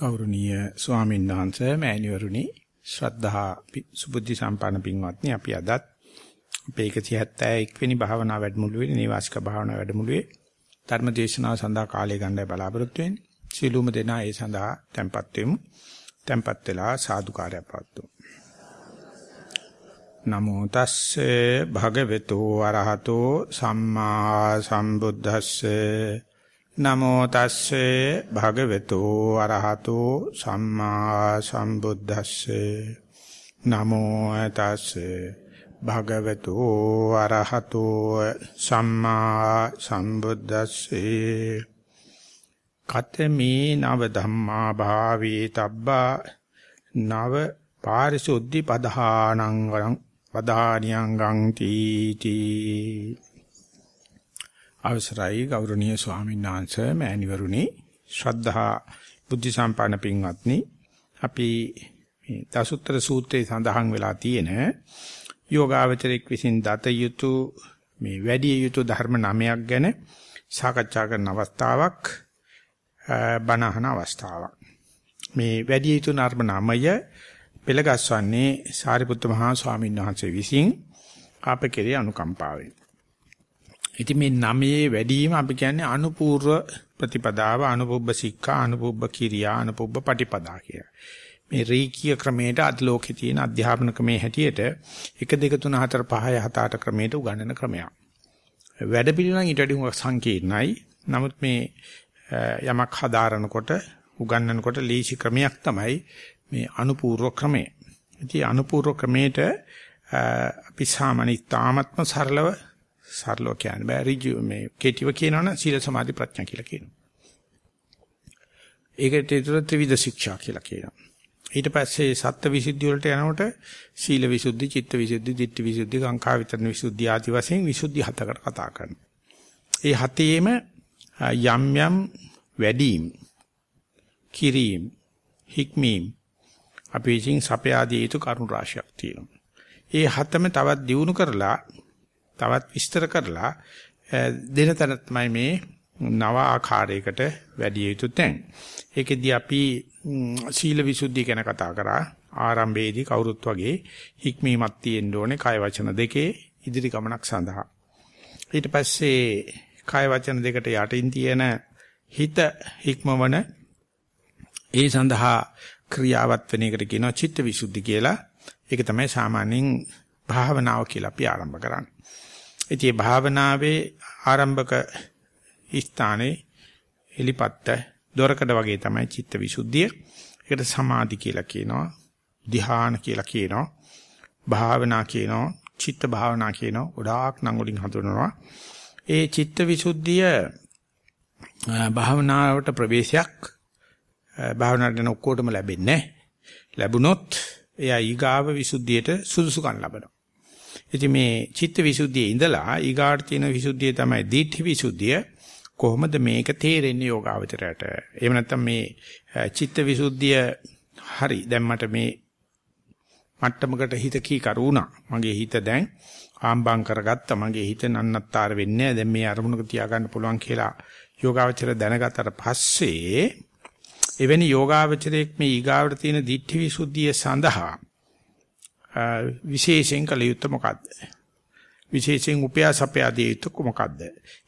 ගෞරවනීය ස්වාමීන් වහන්සේ මෑණිවරුනි ශ්‍රද්ධා සුබුද්ධි සම්පන්න පින්වත්නි අපි අදත් අපේ 171 වෙනි භාවනා වැඩමුළුවේ නිවාසික භාවනා වැඩමුළුවේ ධර්ම දේශනාව සඳහා කාලය ගන්නයි බලාපොරොත්තු වෙන්නේ. සීලුම දෙනා ඒ සඳහා tempත් වෙමු. tempත් වෙලා සාදුකාරය පවත්වමු. නමෝ තස්සේ භගවතු වරහතෝ සම්මා සම්බුද්දස්සේ නමෝ තස්සේ භගවතු අරහතෝ සම්මා සම්බුද්දස්සේ. නමෝ තස්සේ භගවතු අරහතෝ සම්මා සම්බුද්දස්සේ. කතමේ නව ධම්මා භාවේ තබ්බා නව පාරිසුද්ධි පදහානං වරං පදානියං ගං තීති. අවසරයි ගෞරවනීය ස්වාමීන් වහන්සේ මෑණිවරුනි. ශ්‍රද්ධා බුද්ධ සම්පන්න පින්වත්නි අපි මේ දසුත්තර සූත්‍රයේ සඳහන් වෙලා තියෙන යෝගාවචරික විසින් දත යුතු මේ වැඩි යුතු ධර්ම නමයක් ගැන සාකච්ඡා කරන අවස්ථාවක් බණහන අවස්ථාවක්. මේ වැඩි යුතු ධර්ම නමය පෙළගස්වන්නේ සාරිපුත්ත මහා ස්වාමීන් වහන්සේ විසින් අප කෙරේ අනුකම්පාවෙන්. ඉතින් මේ නමේ වැඩිම අපි කියන්නේ අනුපූර්ව ප්‍රතිපදාව අනුපුබ්බ සික්ඛා අනුපුබ්බ කිරියා අනුපුබ්බ පටිපදා කියලා. මේ රීකීය ක්‍රමයට අද ලෝකේ තියෙන අධ්‍යාපන ක්‍රමයේ හැටියට 1 2 3 4 5 6 7 ක්‍රමයට උගන්වන ක්‍රමයක්. වැඩ පිළිවෙලන් ඊට වඩා සංකීර්ණයි. නමුත් මේ යමක් හදාරනකොට උගන්වනකොට ලීසි ක්‍රමයක් තමයි මේ අනුපූර්ව ක්‍රමය. ඉතින් අනුපූර්ව ක්‍රමයට අපි සාමාන්‍ය තාමත්ම සරලව සරලව කියන්න බෑ ඍජු මේ කෙටිව කියනවනම් සීල සමාධි ප්‍රඥා කියලා කියනවා. ඒකට ඒතර ත්‍රිවිධ ශික්ෂා කියලා කියනවා. ඊට පස්සේ සත්ත්ව විසුද්ධිය වලට යනකොට සීල විසුද්ධි, චිත්ත විසුද්ධි, ditthi විසුද්ධි, කාංකා විතරන විසුද්ධි ආදි වශයෙන් විසුද්ධි හතකට කතා කරනවා. ඒ හතේම යම් යම් වැඩිම්, කිරීම්, හික්මීම් අපි විසින් සපයාදී යුතු කරුණු රාශියක් තියෙනවා. ඒ හතම තවත් දියුණු කරලා තවත් විස්තර කරලා දෙන තැන තමයි මේ නව ආකාරයකට වැඩි යුතු තැන්. ඒකෙදී අපි සීල විසුද්ධිය ගැන කතා කරා. ආරම්භයේදී කවුරුත් වගේ හික්මීමක් තියෙන්න ඕනේ කය වචන දෙකේ ඉදිරි ගමනක් සඳහා. ඊට පස්සේ කය වචන දෙකට යටින් තියෙන හිත හික්මවන ඒ සඳහා ක්‍රියාවත් වෙන එකට කියනවා චිත්ත විසුද්ධි කියලා. ඒක තමයි සාමාන්‍යයෙන් භාවනාව කියලා අපි ආරම්භ කරන්නේ. ඉතින් භාවනාවේ ආරම්භක ස්ථානයේ එලිපත්ත දොරකඩ වගේ තමයි චිත්ත විසුද්ධිය. ඒකට සමාධි කියලා කියනවා. ධ්‍යාන කියලා කියනවා. භාවනා කියනවා. චිත්ත භාවනා කියනවා. ගොඩාක් නම් වලින් හඳුනනවා. ඒ චිත්ත විසුද්ධිය භාවනාවට ප්‍රවේශයක් භාවනාවට යන ඔක්කොටම ලැබෙන්නේ ලැබුණොත් එයා ඊගාව විසුද්ධියට සුදුසුකම් ලබනවා. ඉතින් මේ චිත්ත විසුද්ධියේ ඉඳලා ඊගාට තියෙන විසුද්ධිය තමයි දීඨි විසුද්ධිය. කොහොමද මේක තේරෙන්නේ යෝගාවචරයට? එහෙම නැත්නම් මේ චිත්ත විසුද්ධිය හරි දැන් මට මේ මට්ටමකට හිත කී කරුණා. මගේ හිත දැන් ආම්බම් කරගත්තා. මගේ හිත නන්නත්තර වෙන්නේ දැන් මේ අරමුණක තියාගන්න පුළුවන් කියලා යෝගාවචර දැනගත්තට පස්සේ එවැනි යෝගාවචරයක් මේ ඊගාවට තියෙන දිට්ඨි විසුද්ධිය සඳහා විශේෂයෙන් කළ යුත්තේ මොකද්ද? විශේෂයෙන් උපයාසපයාදී යුත්තේ මොකද්ද?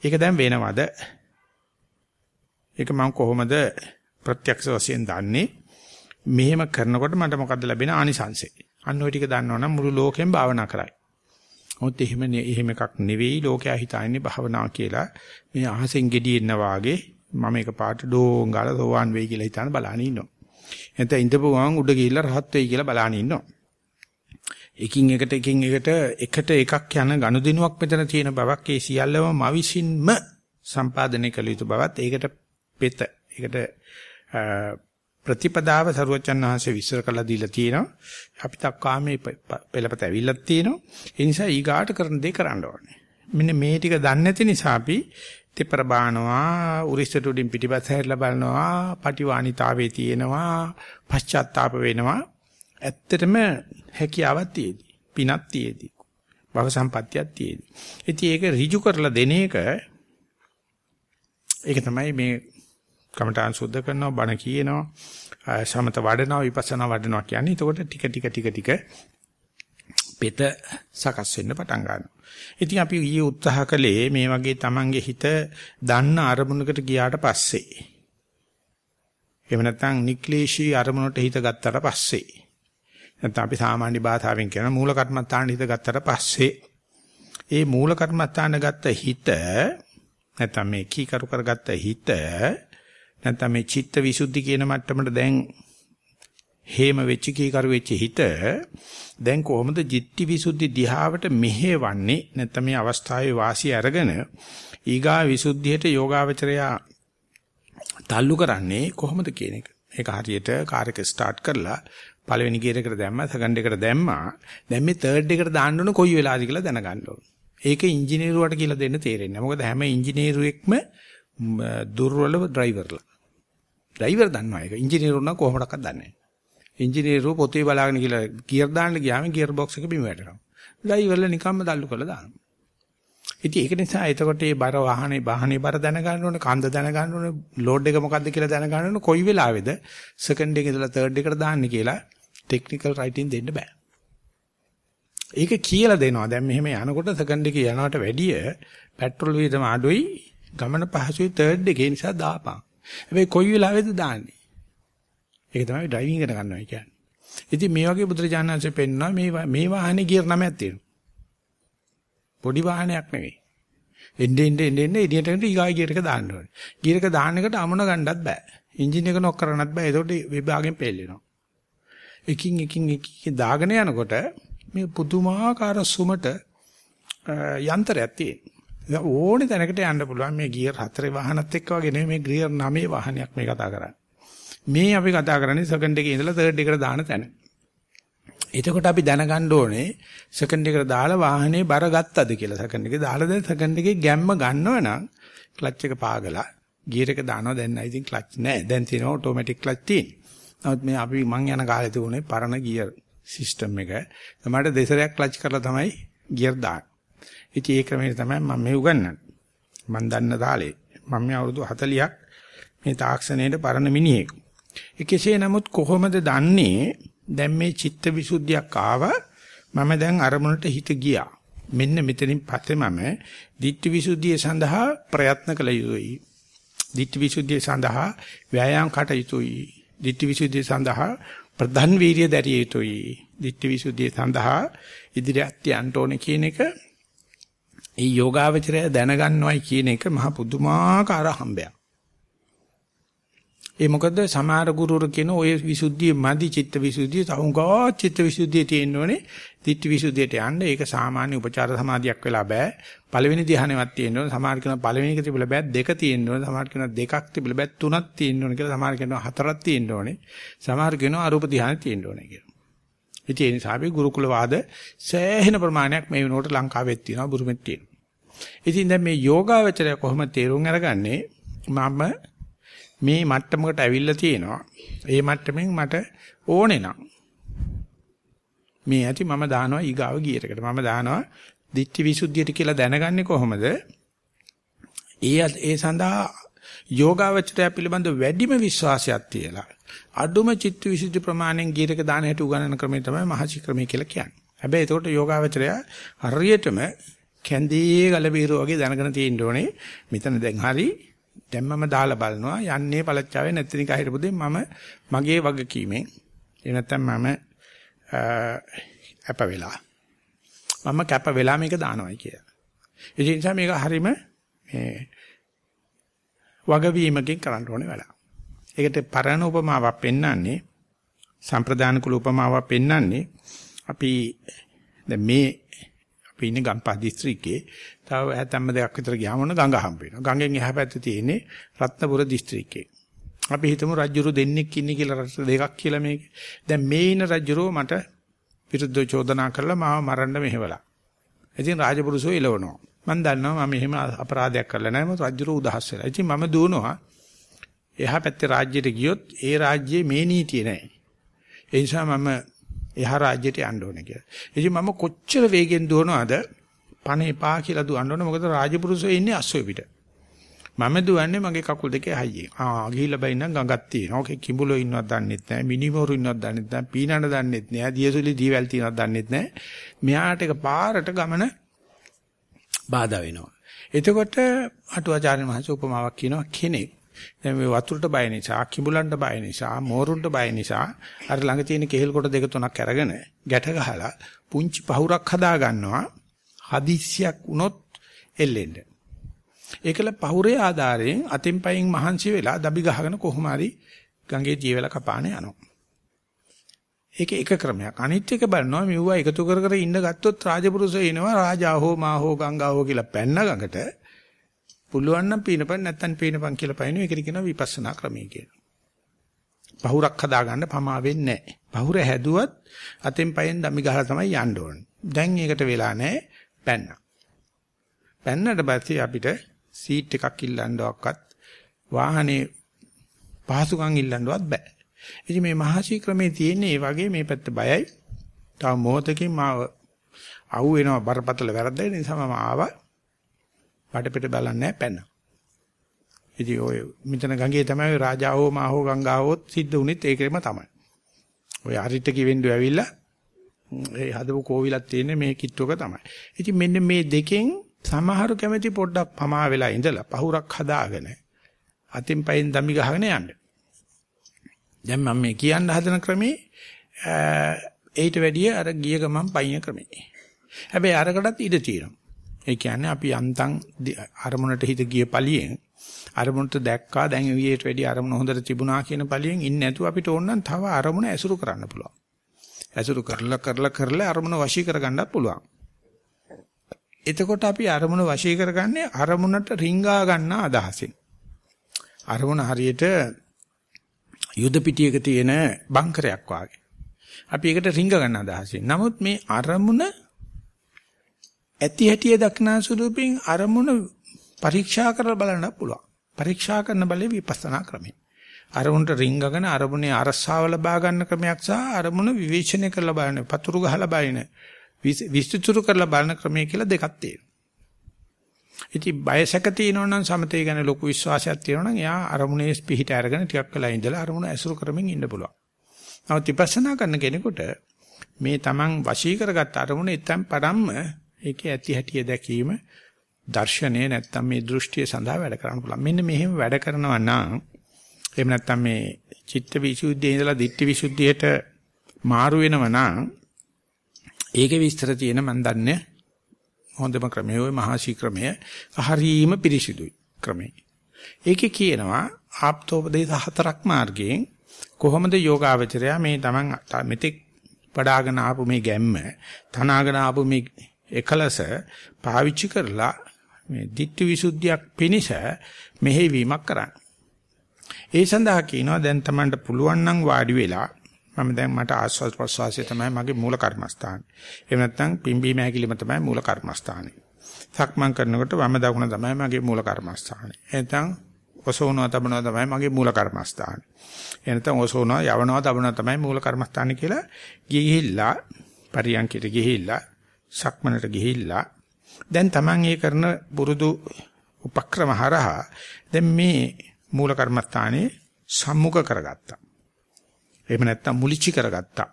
ඒක දැන් වෙනවද? ඒක මම කොහොමද ප්‍රත්‍යක්ෂ වශයෙන් දන්නේ? මෙහෙම කරනකොට මට මොකද්ද ලැබෙන ආනිසංසය? අන්න ওই ටික දන්නවනම් මුළු ලෝකෙම භාවනා කරයි. මොකද එහෙම එහෙම එකක් නෙවෙයි ලෝකයා හිතන්නේ භාවනාව කියලා. මේ අහසෙන් gediyenna වාගේ මම එක පාට ඩෝංගාල සෝවාන් වෙයි කියලා හිතාන බලන ඉන්නවා. එතන ඉඳපු ගමන් උඩ ගිහිල්ලා රහත් වෙයි කියලා බලන ඉන්නවා. එකින් එකට එකින් එකට එකට එකක් යන ගනුදෙනුවක් මෙතන තියෙන බවක් ඒ සියල්ලම මවිසින්ම සම්පාදනය කළ යුතු බවත් ඒකට පෙත ඒකට ප්‍රතිපදාව සරුවචන් වහන්සේ විස්තර කරලා දීලා තියෙනවා. අපි තක්කාමේ පෙළපත ඇවිල්ලා තියෙනවා. ඒ නිසා ඊගාට කරන දේ කරන්න ඕනේ. මෙන්න මේ ටික දන්නේ නැති නිසා අපි තෙපර බානවා උරිස්සට උඩින් පිටිපස්ස හැරිලා බලනවා පටිවාණිතාවේ තියෙනවා පශ්චාත්තාප වෙනවා. ඇත්තටම හැකියාවක් තියෙදි. පිනක් තියෙදි. භව සම්පත්තියක් තියෙදි. ඉතින් ඒක ඍජු කරලා දෙන එක ඒක තමයි මේ කමඨාන් සුද්ධ කරනවා බණ කියනවා සමත වඩනවා විපස්සනා වඩනවා කියන්නේ. එතකොට ටික ටික ටික ටික පෙත සකස් වෙන්න පටන් ගන්නවා. ඉතින් අපි ඊයේ උත්සාහ කළේ මේ වගේ Tamange හිත දන්න අරමුණකට ගියාට පස්සේ. එහෙම නැත්නම් නික්ලේශී අරමුණට හිත ගත්තට පස්සේ. නැත්නම් අපි සාමාන්‍ය භාෂාවෙන් කියන මූල කර්මත්තාන හිත ගත්තට පස්සේ ඒ මූල කර්මත්තාන ගත්ත හිත නැත්නම් මේ කීකරු කරගත්ත හිත නැත්නම් මේ චිත්ත විසුද්ධි කියන මට්ටමට දැන් හේම වෙච්ච කීකරු වෙච්ච හිත දැන් කොහොමද จิต ති විසුද්ධි දිහාවට මෙහෙවන්නේ නැත්නම් මේ අවස්ථාවේ වාසිය අරගෙන ඊගා විසුද්ධියට යෝගාවචරයා තල්ලු කරන්නේ කොහොමද කියන එක. ඒක හරියට කාර් එක ස්ටාර්ට් කරලා පළවෙනි ගියර් එකට දැම්මා සෙකන්ඩ් එකට දැම්මා දැන් මේ තර්ඩ් එකට දාන්න ඕන කොයි වෙලාවද කියලා දැනගන්න ඕන. ඒක ඉංජිනේරුවට කියලා දෙන්න තේරෙන්නේ නැහැ. මොකද හැම ඉංජිනේරුවෙක්ම දුර්වල ඩ්‍රයිවර්ලා. ඩ්‍රයිවර් දන්නවා ඒක. ඉංජිනේරු නම් කොහොමඩක්වත් දන්නේ නැහැ. ඉංජිනේරු පොතේ බලාගෙන කියලා ගියර් දාන්න ගියාම ගියර් බොක්ස් එක බිම වැටෙනවා. ඩ්‍රයිවර්ලා නිකම්ම දල්ලු කරලා දානවා. ඉතින් ඒක නිසා එතකොට මේ බර වාහනේ වාහනේ බර දැනගන්න ඕනේ, කන්ද දැනගන්න ඕනේ, ලෝඩ් එක මොකද්ද කියලා දැනගන්න ඕනේ, කොයි වෙලාවේද සෙකන්ඩ් එකේ ඉඳලා තර්ඩ් එකට දාන්නේ කියලා ටෙක්නිකල් රයිටින් දෙන්න බෑ. ඒක කියලා දෙනවා. දැන් මෙහෙම යනකොට සෙකන්ඩ් එකේ යනවට වැඩිය පෙට්‍රල් වියදම අඩුයි, ගමන පහසුයි තර්ඩ් එකේ නිසා දාපන්. හැබැයි කොයි වෙලාවේද දාන්නේ? ඒක තමයි ඩ්‍රයිවිං එක ගන්නවා කියන්නේ. ඉතින් මේ වගේ බුදුරජාණන්සේ පෙන්නවා මේ මේ වාහනේ ගියර් නමයක් තියෙනවා. පොඩි වාහනයක් නෙවෙයි. එන්නේ එන්නේ එන්නේ එළියට එන්න ඊගායි ගියර් එක දාන්න ඕනේ. ගියර් එක දාන්න එකට අමුණ ගන්නත් බෑ. එන්ජින් එක නොක් කරන්නත් බෑ. ඒකට විභාගයෙන් පෙළෙනවා. එකින් එකින් එකින් දාගෙන යනකොට මේ පුදුමාකාර සුමට යන්ත්‍රයක් තියෙනවා. ඕනේ තැනකට යන්න පුළුවන් මේ ගියර් හතරේ වාහනත් එක්ක වගේ නෙමෙයි මේ ගියර් 9 වාහනයක් මේ කතා කරන්නේ. මේ අපි කතා කරන්නේ සෙකන්ඩ් එකේ ඉඳලා තර්ඩ් එකට දාන තැන. එතකොට අපි දැනගන්න ඕනේ සෙකන්ඩ් එකට දාලා වාහනේ බර ගත්තද කියලා. සෙකන්ඩ් එකේ දාලා දැන් සෙකන්ඩ් එකේ ගැම්ම ගන්නව නම් ක්ලච් එක පාගලා ගියර් එක දානවා දැන් I think ක්ලච් නැහැ. දැන් තියෙනවා ඔටෝමැටික් ක්ලච් තියෙන. නමුත් මේ අපි මං යන කාලේ තිබුණේ පරණ ගියර් සිස්ටම් එක. තමයි දෙසරයක් ක්ලච් කරලා තමයි ගියර් දාන්නේ. ඉතින් ඒ ක්‍රමයේ තමයි මම මේ උගන්වන්නේ. මම දන්න තාලේ මම මේ අවුරුදු 40ක් මේ තාක්ෂණයේ පරණ මිනිහෙක්. ඒ කෙසේ නමුත් කොහොමද දන්නේ දැන් මේ චිත්ත විසුද්ධියක් ආවා මම දැන් අරමුණට හිත ගියා. මෙන්න මෙතනින් පස්සේ මම ditthi visuddhiය සඳහා ප්‍රයත්න කළ යුතුයි. ditthi visuddhiය සඳහා ව්‍යායාම් කටයුතුයි. Ditthi visuddhiය සඳහා ප්‍රධාන වීර්ය දැරිය යුතුයි. ditthi visuddhiය සඳහා ඉදිරියට යන්න ඕනේ කියන එක ඒ යෝගාවචරය දැනගන්නවයි කියන එක මහ පුදුමාකාර හම්බයක්. ඒ මොකද සමහර ගුරුවරු කියන ඔය විසුද්ධිය මදි චිත්ත විසුද්ධිය. තවුංගා චිත්ත විසුද්ධිය තියෙනෝනේ ditthi විසුද්ධියට යන්න. ඒක සාමාන්‍ය උපචාර සමාධියක් වෙලා බෑ. පළවෙනි ධ්‍යානෙවත් තියෙන්න ඕනේ සමහර කියන පළවෙනි එක තිබිලා බෑ. දෙක තියෙන්න ඕනේ සමහර කියන දෙකක් තිබිලා බෑ. තුනක් තියෙන්න ඕනේ කියලා සමහර කියනවා හතරක් තියෙන්න ඕනේ සමහර කියනවා අරූප ධ්‍යානෙ තියෙන්න ඕනේ කියලා. ඉතින් ඒ නිසා අපි ගුරුකුල වාද සෑහෙන ප්‍රමාණයක් මේ වෙනකොට ලංකාවෙත් තියෙනවා. බුරුමෙත් තියෙනවා. ඉතින් දැන් මේ යෝගාවචරය කොහොමද තේරුම් අරගන්නේ? මම මේ මට්ටමකට ඇවිල්ලා තියෙනවා. ඒ මට්ටමින් මට ඕනේ නම් මේ ඇති මම දානවා ඊගාව ගියරකට. මම දානවා ditthi visuddhiyට කියලා දැනගන්නේ කොහොමද? ඒ ඒ සඳහා යෝගාවචරය පිළිබඳ වැඩිම විශ්වාසයක් තියලා අඩුම චිත්ත විසුද්ධි ප්‍රමාණයෙන් ගියරක දාන හැටි උගන්වන ක්‍රමය තමයි මහසි ක්‍රමය කියලා කියන්නේ. හැබැයි ඒකට යෝගාවචරය හරියටම කැන්දී ගල බීරෝ වගේ දැනගෙන තියෙන්න ඕනේ. මෙතන දැන් හරි දැන් මම දාලා බලනවා යන්නේ පළච්චාවේ නැත්නම් කහිරපොදේ මම මගේ වගකීමෙන් ඒ නැත්නම් මම අප වෙලා මම කැප වෙලා මේක දානවායි කියලා. ඒ නිසා මේක හරීම මේ වගවීමකින් කරන්න ඕනේ වැඩ. ඒකට පරණ උපමාවක් පෙන්වන්නේ සම්ප්‍රදාන කුල උපමාවක් පෙන්වන්නේ අපි දැන් මේ අපි ඉන්නේ ගම්පහ දිස්ත්‍රික්කේ තව හැතැම්ම දෙකක් විතර ගියාම ඔන්න ගඟ හම්බ වෙනවා. ගඟෙන් එහා පැත්තේ තියෙන්නේ රත්නපුර දිස්ත්‍රික්කේ. අපි හිතමු රජුරු දෙන්නෙක් ඉන්නේ කියලා රට දෙකක් කියලා මේක. දැන් මේ ඉන්න රජුරෝ මට විරුද්ධ චෝදනා කරලා මාව මරන්න මෙහෙवला. ඉතින් රාජපුරුෂෝ එලවනවා. මම දන්නවා මම එහෙම අපරාධයක් කරලා නැහැ. මොකද රජුරෝ උදහස් වෙලා. ඉතින් මම දුවනවා. එහා පැත්තේ රාජ්‍යයට ගියොත් ඒ රාජ්‍යයේ මේ නීතිය නැහැ. ඒ නිසා මම එහා රාජ්‍යයට යන්න ඕනේ කියලා. ඉතින් මම කොච්චර වේගෙන් දුවනවද? පණ එපා කියලා දුවන්න ඕනේ මොකද රාජපුරුෂෝ ඉන්නේ අස්සෝ පිට. මම දුවන්නේ මගේ කකුල් දෙකේ හයියෙන්. ආ ගිහිල්ලා බයින්නම් ගඟක් තියෙනවා. ඕකේ කිඹුලෝ ඉන්නවත් දන්නෙත් නැහැ. මිනිමෝරු ඉන්නවත් දන්නෙත් නැහැ. පීනන දන්නෙත් නැහැ. දියසුලි දීවැල් තියෙනවත් දන්නෙත් නැහැ. මෙහාට එක පාරට ගමන බාධා වෙනවා. එතකොට අටුවාචාර්ය මහසු උපමාවක් කියනවා කෙනෙක් දැන් මේ වතුරට බය නිසා, කිඹුලන්ට බය නිසා, මෝරුන්ට බය නිසා අර ළඟ තියෙන කෙහෙල් කොට දෙක තුනක් අරගෙන ගැට ගහලා පුංචි පහුරක් හදා ගන්නවා. හදිස්සියක් වුණොත් එල්ලෙන්න. ඒකල පහුරේ ආධාරයෙන් අතින් පයින් මහන්සි වෙලා දබි ගහගෙන කොහොම හරි ගඟේ ජීවල කපාන යනවා. ඒක එක ක්‍රමයක්. අනිත් එක බලනවා මෙවුවා එකතු කර කර ඉන්න ගත්තොත් රාජපුරුෂය එනවා රාජා හෝ මා හෝ ගංගා හෝ කියලා පැන්න ගඟට පුළුවන් නම් පීනපන් නැත්තම් පීනපන් කියලා පයින්නවා. ඒකට කියනවා විපස්සනා ක්‍රමය කියලා. පහුරක් හදාගන්න පමා වෙන්නේ නැහැ. පහුර හැදුවත් අතෙන් පයෙන් දමි ගහලා තමයි යන්න ඕනේ. දැන් ඒකට වෙලා නැහැ. පැන්න. පැන්නට පස්සේ අපිට සීට් එකක් ඉල්ලන්නවක්වත් වාහනේ පහසුකම් ඉල්ලන්නවත් බෑ. ඉතින් මේ මහසී ක්‍රමේ තියෙන්නේ ඒ වගේ මේ පැත්ත බයයි. තව මොහොතකින් මාව අහු වෙනවා බරපතල වැරද්ද නිසා මම ආවා. වටපිට බලන්නේ පැන්න. ඉතින් ඔය මෙතන ගඟේ තමයි රාජාවෝ මාහෝ ගංගාවෝත් සිද්ධ වුණෙත් ඒකෙම තමයි. ඔය හරිට කිවෙන්ඩු ඇවිල්ලා ඒ හදපු කෝවිලක් තියෙන්නේ මේ කිට්ටුවක තමයි. ඉතින් මෙන්න මේ දෙකෙන් සමහරු කැමති පොඩ්ඩක් පමා වෙලා ඉඳලා පහුරක් හදාගෙන අතින් පයින් දමි ගහගෙන යන්න. දැන් මම මේ කියන්න හදන ක්‍රමේ ඒට වැඩිය අර ගිය ගමන් පයින් ක්‍රමේ. හැබැයි අරකටත් ඉඩ තියෙනවා. ඒ කියන්නේ අපි යන්තම් අරමුණට හිත ගිය පළියෙන් අරමුණට දැක්කා දැන් ඊට වැඩි අරමුණ හොඳට තිබුණා කියන පළියෙන් ඉන්නේ නැතුව අපිට ඕන නම් තව අරමුණ ඇසුරු කරන්න පුළුවන්. ඇසුරු කරලා කරලා කරලා අරමුණ වශී කරගන්නත් පුළුවන්. එතකොට අපි අරමුණ වශී කරගන්නේ අරමුණට රිංගා ගන්න අදහසින්. අරමුණ හරියට යුද පිටියක තියෙන බංකරයක් වාගේ. අපි ඒකට රිංග ගන්න අදහසින්. නමුත් මේ අරමුණ ඇති හැටිය දක්නා ස්වරූපයෙන් අරමුණ පරීක්ෂා කරලා බලන්න පුළුවන්. පරීක්ෂා කරන බලේ විපස්සනා ක්‍රමය. අරමුණට රිංගගෙන අරමුණේ අරසාව ලබා ගන්න ක්‍රමයක් සහ අරමුණ විවේචනය කරලා බලන පතුරු ගහලා බලන විස්තృతుරු කරලා බලන ක්‍රමය කියලා දෙකක් තියෙනවා. ඉතින් බයසක තියෙනවා නම් සමතේ ගැන ලොකු විශ්වාසයක් තියෙනවා නම් එයා අරමුණේ පිහිට අරගෙන ටිකක් වෙලා ඉඳලා අරමුණ ඇසුරු කරමින් ඉන්න පුළුවන්. නමුත් විපස්සනා කරන කෙනෙකුට මේ Taman වශී කරගත් අරමුණ එතෙන් පරම්ම ඒකේ ඇති හැටිය දැකීම දර්ශනය නැත්තම් මේ දෘෂ්ටිය සඳහා වැඩ කරන්න පුළුවන්. මෙන්න මෙහෙම වැඩ කරනවා නම් එහෙම නැත්තම් මේ චිත්ත විසුද්ධියේ ඉඳලා ditthi විසුද්ධියට මාරු වෙනවා නම් ඒකේ විස්තර තියෙන මන් දන්නේ හොඳම ක්‍රමය ওই මහසි ක්‍රමය හරීම පිරිසිදුයි ක්‍රමය. ඒකේ කියනවා ආප්තෝපදේශ හතරක් මාර්ගයෙන් කොහොමද යෝගාවචරය මේ Taman මෙතෙක් වඩාගෙන ආපු මේ ගැම්ම තනාගෙන ආපු මේ එකලස පාවිච්චි කරලා මේ ditthi visuddhiyak පිනිස මෙහෙවීමක් කරන්න. ඒ සඳහා කියනවා දැන් Tamanට පුළුවන් නම් වාඩි වෙලා මම දැන් මට ආස්වාද ප්‍රසවාසය තමයි මගේ මූල කර්මස්ථානේ. එහෙම නැත්නම් පිම්බීම හැකිලිම තමයි මූල කර්මස්ථානේ. සක්මන් කරනකොට වම දකුණ තමයි මගේ මූල කර්මස්ථානේ. එහෙනම් ඔසෝනවා තබනවා තමයි මගේ මූල කර්මස්ථානේ. එහෙනම් ඔසෝනවා යවනවා තබනවා තමයි මූල කර්මස්ථානේ කියලා ගිහිල්ලා පරියන්කිට ගිහිල්ලා සක්මනට ගිහිල්ලා දැන් Taman ඒ කරන පුරුදු උපක්‍රම හරහා දැන් මේ මූල කර්මස්ථානේ සම්මුඛ කරගත්තා. එහෙම නැත්නම් මුලිච්චි කරගත්තා.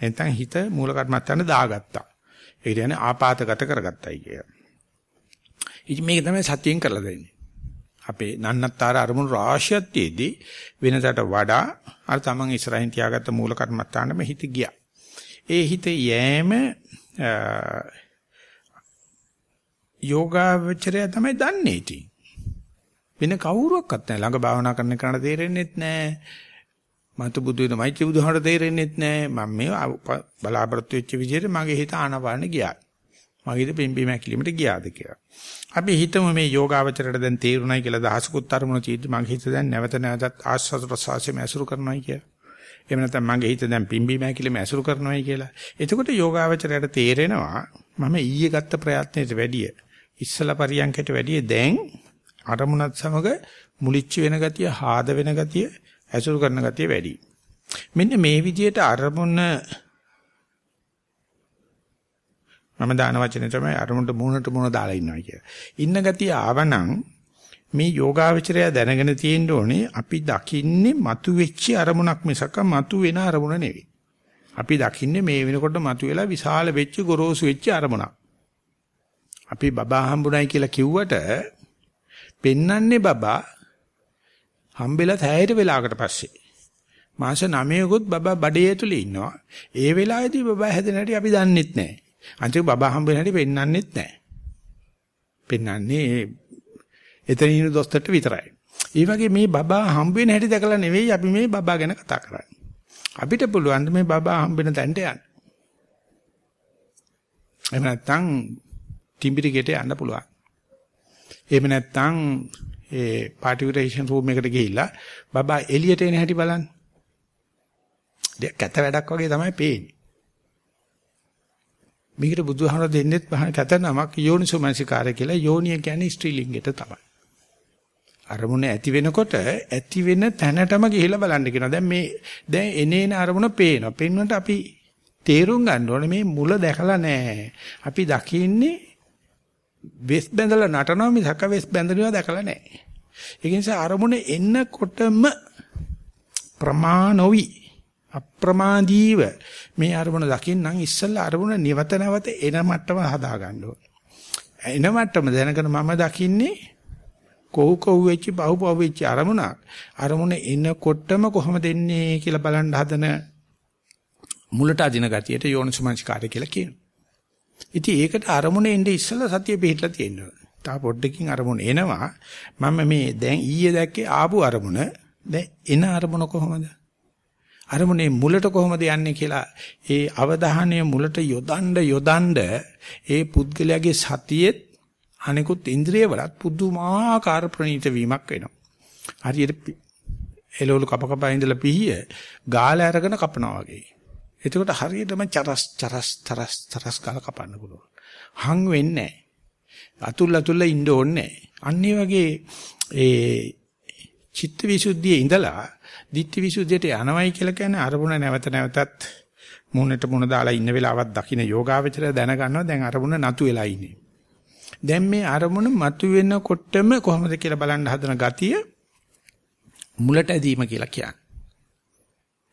එතෙන් හිත මූල කර්මස්ථානේ දාගත්තා. ඒ කියන්නේ ආපాతගත කරගත්තයි කිය. ඉතින් මේක තමයි සතියෙන් කරලා දෙන්නේ. අපේ නන්නත්තර අරමුණු රාශියක් තියේදී වෙනසට වඩා අර තමන් ඉස්සරහින් තියාගත්ත මූල කර්මස්ථානෙම හිත ගියා. ඒ හිත යෑම යෝගාවචරය තමයි දන්නේ ඉතින්. වෙන කවුරුවක්වත් නැහැ. ළඟ භාවනා කරන කෙනාට තේරෙන්නේත් නැහැ. මතු බුදු වෙන මෛත්‍රී බුදුහාමට තේරෙන්නේත් නැහැ. මම මේ බලාපොරොත්තු වෙච්ච විදිහට මගේ හිත ආනපාන ගියා. මගේ හිත පිම්බීම ඇකිලිමට ගියාද කියලා. අපි හිතමු මේ යෝගාවචරයට දැන් තේරුණයි කියලා දහසකුත් අරමුණ තියෙද්දි මගේ හිත දැන් නැවත නැවතත් ආස්වාද ප්‍රසවාසයෙන් ඇසුරු කරනවායි කියලා. එහෙම නැත්නම් මගේ හිත දැන් පිම්බීම හැකිලිම ඇසුරු කරනවායි කියලා. එතකොට යෝගාවචරයට තේරෙනවා මම ඊයේ ගත්ත ප්‍රයත්නයට වැඩිය ඉස්සලා පරියන්කට වැඩිය දැන් අරමුණත් සමග මුලිච්ච වෙන ගතිය, හාද වෙන ගතිය, ඇසුරු කරන ගතිය වැඩි. මෙන්න මේ විදිහට අරමුණ මම දාන වචනේ තමයි අරමුණට මුණට මුණ දාලා ඉන්නවා කිය. ඉන්න ගතිය ආවනම් මේ යෝගාවචරය දැනගෙන තියෙන්න ඕනේ අපි දකින්නේ මතු වෙච්ච අරමුණක් මිසක මතු වෙන අරමුණ නෙවෙයි. අපි දකින්නේ මේ වෙනකොට මතු වෙලා විශාල වෙච්ච ගොරෝසු වෙච්ච අරමුණක්. අපි බබා හම්බුනායි කියලා කිව්වට පෙන්නන්නේ බබා හම්බෙලා තැහැයට වෙලාවකට පස්සේ. මාස 9කුත් බබා බඩේ ඇතුලේ ඉන්නවා. ඒ වෙලාවේදී බබා හැදෙන හැටි අපි දන්නෙත් නැහැ. අන්තිම බබා හම්බ වෙන හැටි පෙන්වන්නෙත් නැහැ. පෙන්වන්නේ එතන ඉන්න දොස්තරට විතරයි. ඒ වගේ මේ බබා හම්බ වෙන හැටි දැකලා නෙවෙයි අපි මේ බබා ගැන කතා කරන්නේ. අපිට පුළුවන් මේ බබා හම්බ වෙන තැනට යන්න. එහෙම නැත්නම් තිඹිරිගෙට යන්න පුළුවන්. එහෙම නැත්නම් ඒ පාටිවිරේෂන් රූම් එකට ගිහිල්ලා බබා එළියට එන හැටි බලන්න. දෙයක් කැත වැඩක් වගේ තමයි පේන්නේ. මේකට බුදුහාමර දෙන්නෙත් කැත නමක් යෝනිසෝමනසිකාරය කියලා යෝනිය කියන්නේ ස්ත්‍රීලිංගෙට තමයි. අරමුණ ඇති වෙනකොට ඇති වෙන තැනටම ගිහිල්ලා බලන්න කියනවා. දැන් මේ දැන් එනේන අරමුණ පේනවා. පෙන්වන්නට අපි තේරුම් ගන්න ඕනේ මේ මුල දැකලා නැහැ. අපි දකින්නේ වෙස් බැඳලා නටනවා මිසක වෙස් බැඳනවා දැකලා නැහැ. ඒ නිසා අරමුණ එන්නකොටම ප්‍රමාණොවි අප්‍රමාදීව මේ අරමුණ දකින්නම් ඉස්සෙල්ලා අරමුණ නිවත නැවත එන මට්ටම හදා ගන්න ඕනේ. එන මට්ටම දැනගෙන මම දකින්නේ කොහු කොහු වෙච්ච බහු බහු වෙච්ච අරමුණක්. අරමුණ එනකොටම කොහොමද එන්නේ කියලා බලන්න හදන මුලට අදින ගතියට යෝනිසමංස්කාරය කියලා කියනවා. ඉතින් ඒකට අරමුණ එන්නේ ඉස්සෙල්ලා සතිය පිටලා තියෙනවා. තා පොඩ්ඩකින් අරමුණ එනවා. මම මේ දැන් ඊයේ දැක්කේ ආපු අරමුණ දැන් එන අරමුණ කොහොමද? අරමුණේ මුලට කොහොමද යන්නේ කියලා ඒ අවධානය මුලට යොදන්න යොදන්න ඒ පුද්ගලයාගේ සතියෙත් අනිකුත් ඉන්ද්‍රිය වලත් පුදුමාකාර ප්‍රණීත වීමක් වෙනවා. හරියට එළවලු කප කප ඉඳලා පිහිය ගාල අරගෙන කපනවා වගේ. එතකොට හරියටම චරස් චරස් තරස් තරස් ගාල කපන්න පුළුවන්. හං වෙන්නේ නැහැ. අතුල් අතුල්ල ඉන්න ඕනේ නැහැ. වගේ ඒ චිත්ත විසුද්ධියේ ඉඳලා ditthi visuddhiyට යනවයි කියලා කියන්නේ අරමුණ නැවත නැවතත් මුණට මුණ දාලා ඉන්න වෙලාවක් දකින්න යෝගාවචරය දැනගන්නවා දැන් අරමුණ නතු වෙලා ඉන්නේ. දැන් මේ අරමුණ මතු වෙනකොටම කොහොමද කියලා බලන්න හදන ගතිය මුලට ඇදීම කියලා කියන්නේ.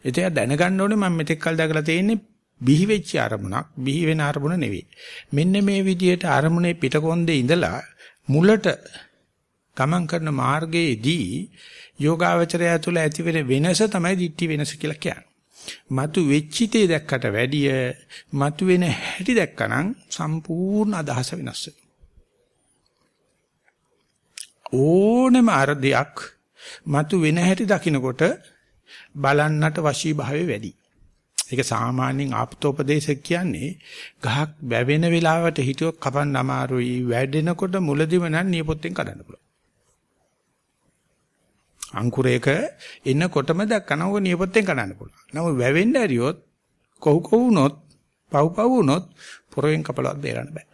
එතය දැනගන්න ඕනේ මම මෙතෙක් කල් දැකලා තියෙන්නේ බිහි වෙච්ච අරමුණක් බිහි වෙන අරමුණ නෙවෙයි. මෙන්න මේ විදිහට අරමුණේ පිටකොන්දේ ඉඳලා මුලට ගමන් කරන මාර්ගයේදී යෝගාවචරය තුළ ඇති වෙන වෙනස තමයි දිට්ටි වෙනස කියලා කියන්නේ. මතු වෙච්ච තේ දැක්කට වැඩිය මතු වෙන හැටි දැක්කනම් සම්පූර්ණ අදහස වෙනස් ඕනෙම අර්ධයක් මතු වෙන හැටි දකිනකොට බලන්නට වශී භාවය වැඩි. ඒක සාමාන්‍යයෙන් ආපතෝපදේශක කියන්නේ ගහක් වැවෙන වෙලාවට හිතුවක් කපන්න අමාරුයි වැඩෙනකොට මුලදිම නම් නියපොත්තෙන් කඩන්න පුළුවන්. අංකුරයක එන්නකොටම දැක්කම ඔක නියපොත්තෙන් කඩන්න පුළුවන්. නමුත් වැවෙන්න ඇරියොත් කොහු කොහු වුණොත් පව් පව් වුණොත් පොරෙන් කපලවත් බේරන්න බෑ.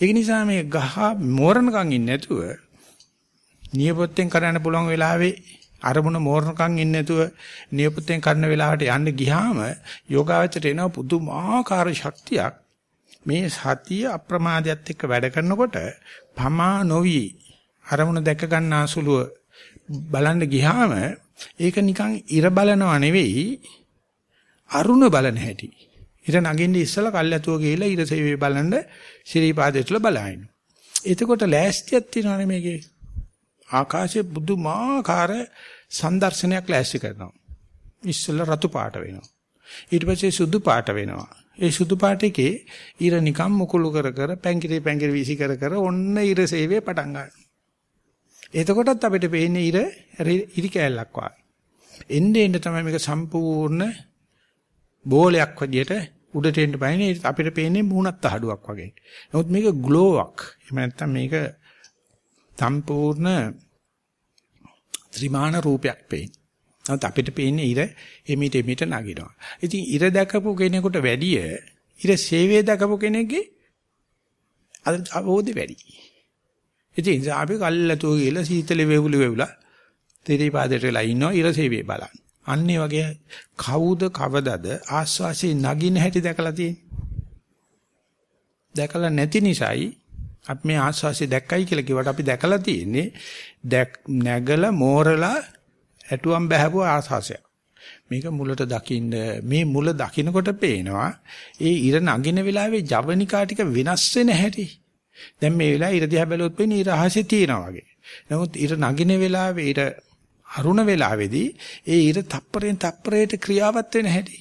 ඒක නිසා මේ ගහ මෝරණකම් ඉන්නේ නැතුව නියපොත්තෙන් කරන්න පුළුවන් වෙලාවේ අරමුණ මෝරණකම් ඉන්නේ නැතුව නියපොත්තෙන් කරන වෙලාවට යන්න ගියාම යෝගාවචරයට එන පුදුමාකාර ශක්තියක් මේ සතිය අප්‍රමාදයත් එක්ක වැඩ කරනකොට පමා නොවි අරමුණ දැක ගන්න අසුලුව බලන්න ගියාම ඒක නිකන් ඉර බලනවා නෙවෙයි අරුණ බලන හැටි. ඉර නගින්නේ ඉස්සලා කල්ැතුව ගිහලා ඉර සේවය බලන්න ශිරීපාදයට බලහිනු. එතකොට ලෑස්තියක් තියෙනවනේ මේකේ. ආකාශයේ බුදුමාකාර සංදර්ශනයක් ලෑස්ති කරනවා. ඉස්සලා රතු පාට වෙනවා. ඊට පස්සේ සුදු පාට වෙනවා. ඒ සුදු පාට එකේ ඉර නිකන් මුකුළු කර කර පැංගිරි පැංගිරි වීසි කර කර ඔන්න ඉර සේවය පටන් ගන්නවා. එතකොටත් අපිට පේන්නේ ඉර ඉරි කෑල්ලක් වගේ. එන්නේ එන්න තමයි මේක සම්පූර්ණ බෝලයක් වදියට උඩට එන්න බයිනේ අපිට පේන්නේ මූණත් අහඩුවක් වගේ. නමුත් මේක ග්ලෝවක්. එහෙම නැත්නම් මේක සම්පූර්ණ ත්‍රිමාන රූපයක් පේන්නේ. නමුත් අපිට පේන්නේ ඉර එමිට එමිට නගිනවා. ඉතින් ඉර දැකපු කෙනෙකුට වැඩිය ඉර සේවය දැකපු කෙනෙක්ගේ අවබෝධය වැඩි. ඉතින් අපි කල්ලාතෝ කියලා සීතලේ වේවුලි වේවුලා තෙරිපාදයට වෙලා ඉන්නවා ඉරසේවේ බලන්න. අන්නේ වගේ කවුද කවදද ආස්වාසේ නගින හැටි දැකලා තියෙන්නේ. දැකලා නැති නිසායි අපි මේ ආස්වාසිය දැක්කයි කියලා කිව්වට අපි දැකලා තියෙන්නේ නැගලා මෝරලා ඇටුවම් බහැපු ආස්වාසය. මේක මුලට දකින්න මේ මුල දකින්නකොට පේනවා ඒ ඉර නගින වෙලාවේ ජවනිකා ටික වෙනස් වෙන හැටි. දැන් මේ වෙලාවේ ඉර දිහා බැලුවොත් පේන්නේ ඉර අහසේ තියෙනවා වගේ. නමුත් ඉර නගින වෙලාවේ ඉර අරුණ වෙලාවේදී ඒ ඉර තප්පරෙන් තප්පරයට ක්‍රියාවත් වෙන හැටි.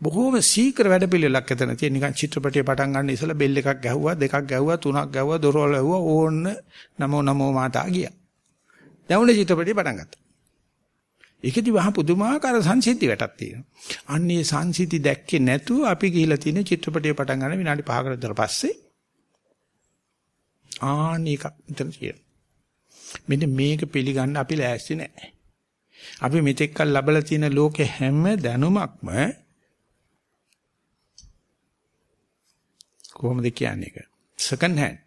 බොහෝම සීක්‍ර වැඩපිළිවෙලක් එතන තියෙන නිකන් චිත්‍රපටිය පටන් ගන්න ඉස්සලා බෙල් එකක් ගැහුවා දෙකක් ගැහුවා තුනක් ගැහුවා දොරවල් ගැහුවා ඕන්න නමෝ නමෝ මාතා ගියා. දැන් උනේ චිත්‍රපටිය පටන් ගත්තා. ඒකෙදි වහ පුදුමාකාර සංසිද්ධි වැටක් තියෙනවා. අන්නේ සංසිද්ධි දැක්කේ නැතුව අපි ගිහිලා තියෙන චිත්‍රපටිය පටන් ගන්න විනාඩි 5කට විතර පස්සේ ආනේක විතර තියෙනවා. මෙන්න මේක පිළිගන්න අපි ලෑස්ති නැහැ. අපි මෙතෙක්කල් ලබලා තියෙන ලෝකේ හැම දැනුමක්ම කොහොමද කියන්නේ ඒක? Second hand.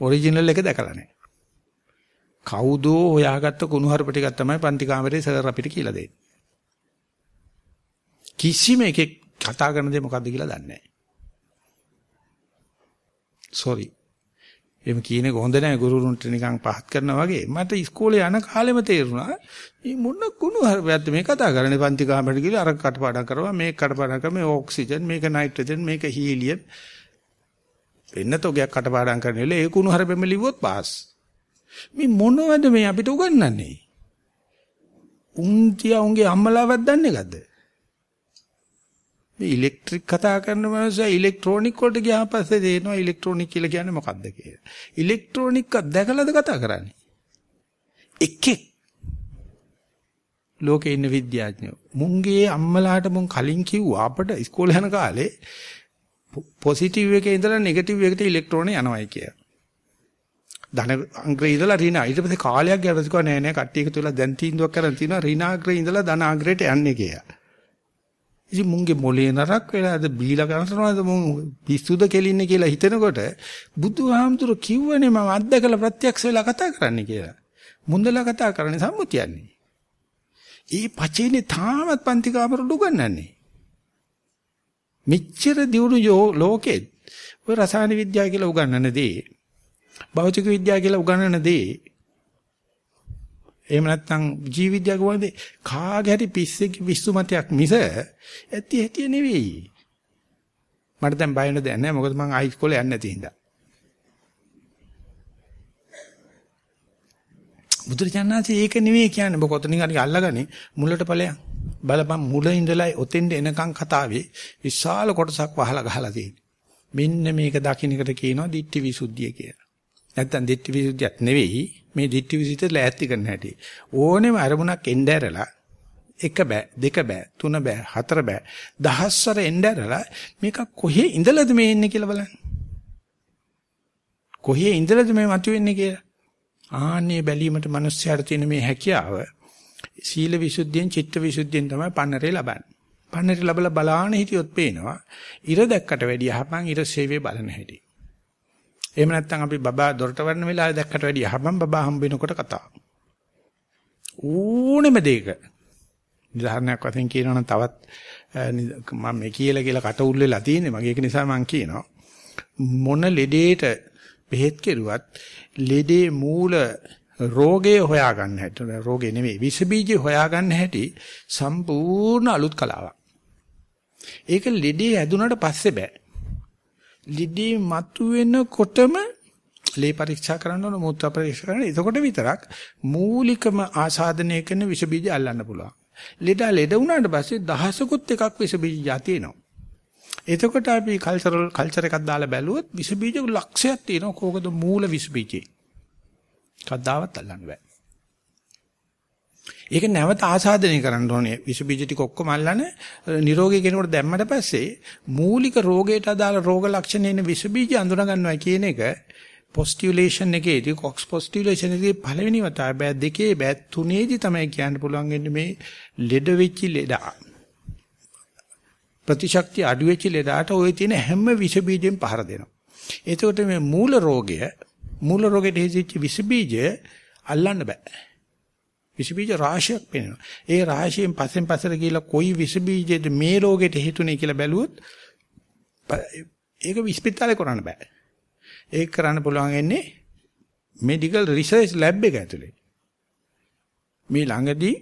ඔරිජිනල් එක දැකලා නැහැ. කවුදෝ හොයාගත්ත කුණුහරුප ටිකක් තමයි පන්ති කාමරේ සර් අපිට කියලා දෙන්නේ. කිසිම එකෙක් කතා කරන දේ මොකද්ද කියලා දන්නේ නැහැ. sorry. එහෙම කියන එක හොඳ නැහැ ගුරුතුන්ට නිකන් පහත් කරනවා වගේ. මට ඉස්කෝලේ යන කාලෙම තේරුණා මේ මොන කුණුහරුපයක්ද මේ කතා කරන්නේ පන්ති කාමරේට ගිහලා අර කටපාඩම් කරනවා මේක කටපාඩම් කරනවා මේ ඔක්සිජන් මේක නයිට්‍රජන් මේක හීලියම් වෙන තෝගයක් කටපාඩම් කරන වෙලේ ඒ කුණුහරුපෙම ලිව්වොත් පාස්. මේ මොනවද මේ අපිට උගන්වන්නේ? උන්තිය උන්ගේ අම්මලාවත් දන්නේ නැගද? මේ ඉලෙක්ට්‍රික් කතා කරන මනුස්සයා ඉලෙක්ට්‍රොනික වලට ගියාම පස්සේ තේරෙනවා ඉලෙක්ට්‍රොනික කියලා කියන්නේ මොකක්ද කියලා. ඉලෙක්ට්‍රොනික දැකලාද කතා කරන්නේ? එකෙක් ලෝකේ ඉන්න විද්‍යාඥයෝ මුංගේ අම්මලාට මුන් කලින් කිව්වා අපිට ඉස්කෝලේ යන කාලේ පොසිටිව් එකේ ඉඳලා නෙගටිව් එකට ඉලෙක්ට්‍රෝන යනවායි කියලා. ධන අංග්‍රේ ඉඳලා ඍණ ඊට පස්සේ කාලයක් ගියාට කිව්වා නෑ නෑ කට්ටිය එකතු වෙලා දැන් තීන්දුවක් කරන් තිනවා ඍණාග්‍රේ ඉඳලා ධන ආග්‍රේට යන්නේ කියලා. ඉතින් මුන්ගේ මොලේ නරක් වෙලාද බීලා කරනවද මුන් පිස්සුද කෙලින්නේ කියලා හිතනකොට බුදුහාමුදුරු කිව්වනේ මම අත්දකලා ප්‍රත්‍යක්ෂ වෙලා කතා කරන්න කියලා. මුන්දලා කතා කරන්නේ සම්මුතියන්නේ. ඊ පචේනේ තාමත් පන්ති කාමරට උගන්වන්නේ. මෙච්චර දියුණු ලෝකෙත් ඔය රසායන විද්‍යාව කියලා උගන්වන දේ භෞතික විද්‍යාව කියලා උගන්වන දේ එහෙම නැත්නම් ජීව විද්‍යාව කියන්නේ කාගේ හරි පිස්සෙක් විශ්ුමතයක් මිස ඇති ඇති නෙවෙයි. මට දැන් බය වෙන දෙයක් නැහැ මොකද මම ආයි ඉස්කෝලේ යන්නේ නැති හින්දා. බුදුරජාණන්සේ ඒක නෙවෙයි කියන්නේ. ඔබ කොතනින් හරි අල්ලගන්නේ මුලට ඵලයන් බලපන් මුල ඉඳලා ඔතෙන්ට එනකන් කතාවේ විශාල කොටසක් වහලා ගහලා තියෙනවා. මෙන්න මේක දකින්නකට කියනවා ditthi visuddhiය කියලා. නැත්තම් ditthi visuddhiයක් නෙවෙයි මේ ditthi visuddhiය ලෑස්ති කරන්න හැටි. ඕනෙම අරමුණක් එන්න ඇරලා එක බෑ දෙක බෑ තුන බෑ හතර බෑ දහස්වර එන්න ඇරලා මේක කොහේ ඉඳලාද මේ එන්නේ කියලා බලන්න. කොහේ ඉඳලාද මේ මතුවෙන්නේ කියලා. ආන්නේ බැලීමට මිනිස්යාට තියෙන මේ හැකියාව සීල විසුද්ධියෙන් චිත්ත විසුද්ධියෙන් තමයි පන්නරේ ලබන්නේ. පන්නරේ ලැබලා බලාන හිටියොත් පේනවා ඉර දැක්කට වැඩිය යහපන් ඉර සේවයේ බලන හැටි. එහෙම නැත්නම් අපි බබා දොරට වරන වෙලාවේ දැක්කට වැඩිය යහපන් බබා හම්බ වෙනකොට කතාව. ඕනෙම දෙයක උදාහරණයක් වශයෙන් කියනවා නම් තවත් මම මේ කියලා කියලා කට උල් වෙලා තියෙන්නේ මගේ ඒක නිසා මම කියනවා මොන ලෙඩේට බෙහෙත් කෙරුවත් ලෙඩේ මූල රෝගේ හොයාගන්න හැටි රෝගේ නෙවෙයි විස බීජේ හොයාගන්න හැටි සම්පූර්ණ අලුත් කලාවක්. ඒක ලෙඩේ ඇදුනට පස්සේ බෑ. ලෙඩේ මතුවෙනකොටම ලේ පරීක්ෂා කරන්න ඕන මූත්‍රා පරීක්ෂා කරන්න. එතකොට විතරක් මූලිකම ආසාදනය කරන විස බීජ අල්ලන්න පුළුවන්. ලෙඩ ලෙඩ වුණාට පස්සේ දහසකුත් එකක් විස බීජ જાතියනවා. එතකොට අපි කල්චරල් කල්චර් එකක් දාලා බැලුවොත් විස බීජ ලක්ෂයක් තියෙනවා. කෝකද මූල විස බීජේ. කද්දාවත් අල්ලන්න බෑ. ඒක නැවත ආසාදනය කරන්න ඕනේ. විස බීජ ටික ඔක්කොම අල්ලන නිරෝගී කෙනෙකුට දැම්මට පස්සේ මූලික රෝගයට අදාළ රෝග ලක්ෂණ එන විස බීජ අඳුන ගන්නවා කියන එක පොස්ටියුලේෂන් එකේදී කොක්ස් පොස්ටියුලේෂන් එකේ පළවෙනි වතාව බෑ දෙකේ බෑ තුනේදී තමයි කියන්න පුළුවන් වෙන්නේ මේ ලෙඩ වෙච්ච ලෙඩා. ප්‍රතිශක්තිය අඩු වෙච්ච ලෙඩාට ওই තියෙන හැම විස බීජෙන් පහර දෙනවා. එතකොට මේ මූල රෝගය මූල රෝගෙට හේතුච්ච විස බීජ අල්ලන්න බෑ. විස බීජ රාශියක් පේනවා. ඒ රාශියෙන් පස්සෙන් පස්සට ගිහිලා කොයි විස බීජෙද මේ රෝගෙට හේතුනේ කියලා බැලුවොත් ඒක විස්පිතාලේ කරන්න බෑ. ඒක කරන්න පුළුවන් වෙන්නේ මෙඩිකල් රිසර්ච් ලැබ් එක ඇතුලේ. මේ ළඟදී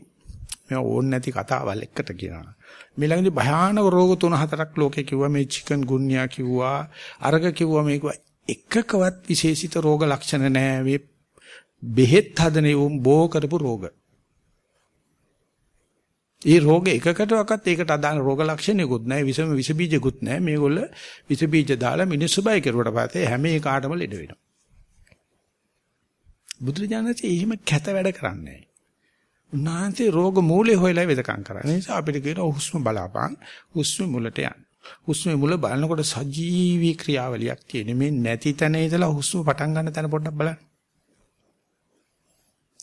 මේ ඕන් නැති කතාවල් එක්කට කියනවා. මේ ළඟදී භයානක රෝග තුන හතරක් ලෝකේ කිව්වා මේ චිකන් ගුන්යා කිව්වා අර්ග කිව්වා මේක එකකවත් විශේෂිත රෝග ලක්ෂණ නැහැ මේ බෙහෙත් හදන උන් බෝ කරපු රෝග. ඒ රෝග එකකටවත් ඒකට අදාළ රෝග ලක්ෂණයකුත් නැහැ විසම විස බීජකුත් නැහැ මේගොල්ල විස බීජ දාලා මිනිස්සු බය කරුවට පස්සේ හැම එකකටම ලෙඩ වෙනවා. බුදුරජාණන්සේ එහෙම කැත වැඩ කරන්නේ නැහැ. උන්වහන්සේ රෝග මූලය හොයලා වෙදකම් කරා. ඒ නිසා අපිට කියන හුස්ම බලාපන් හුස්ම මුලට යන්න. හුස්ම මුල බලනකොට සජීවී ක්‍රියාවලියක් තියෙන. මේ නැති තැන ඉඳලා හුස්ම පටන් ගන්න තැන පොඩ්ඩක් බලන්න.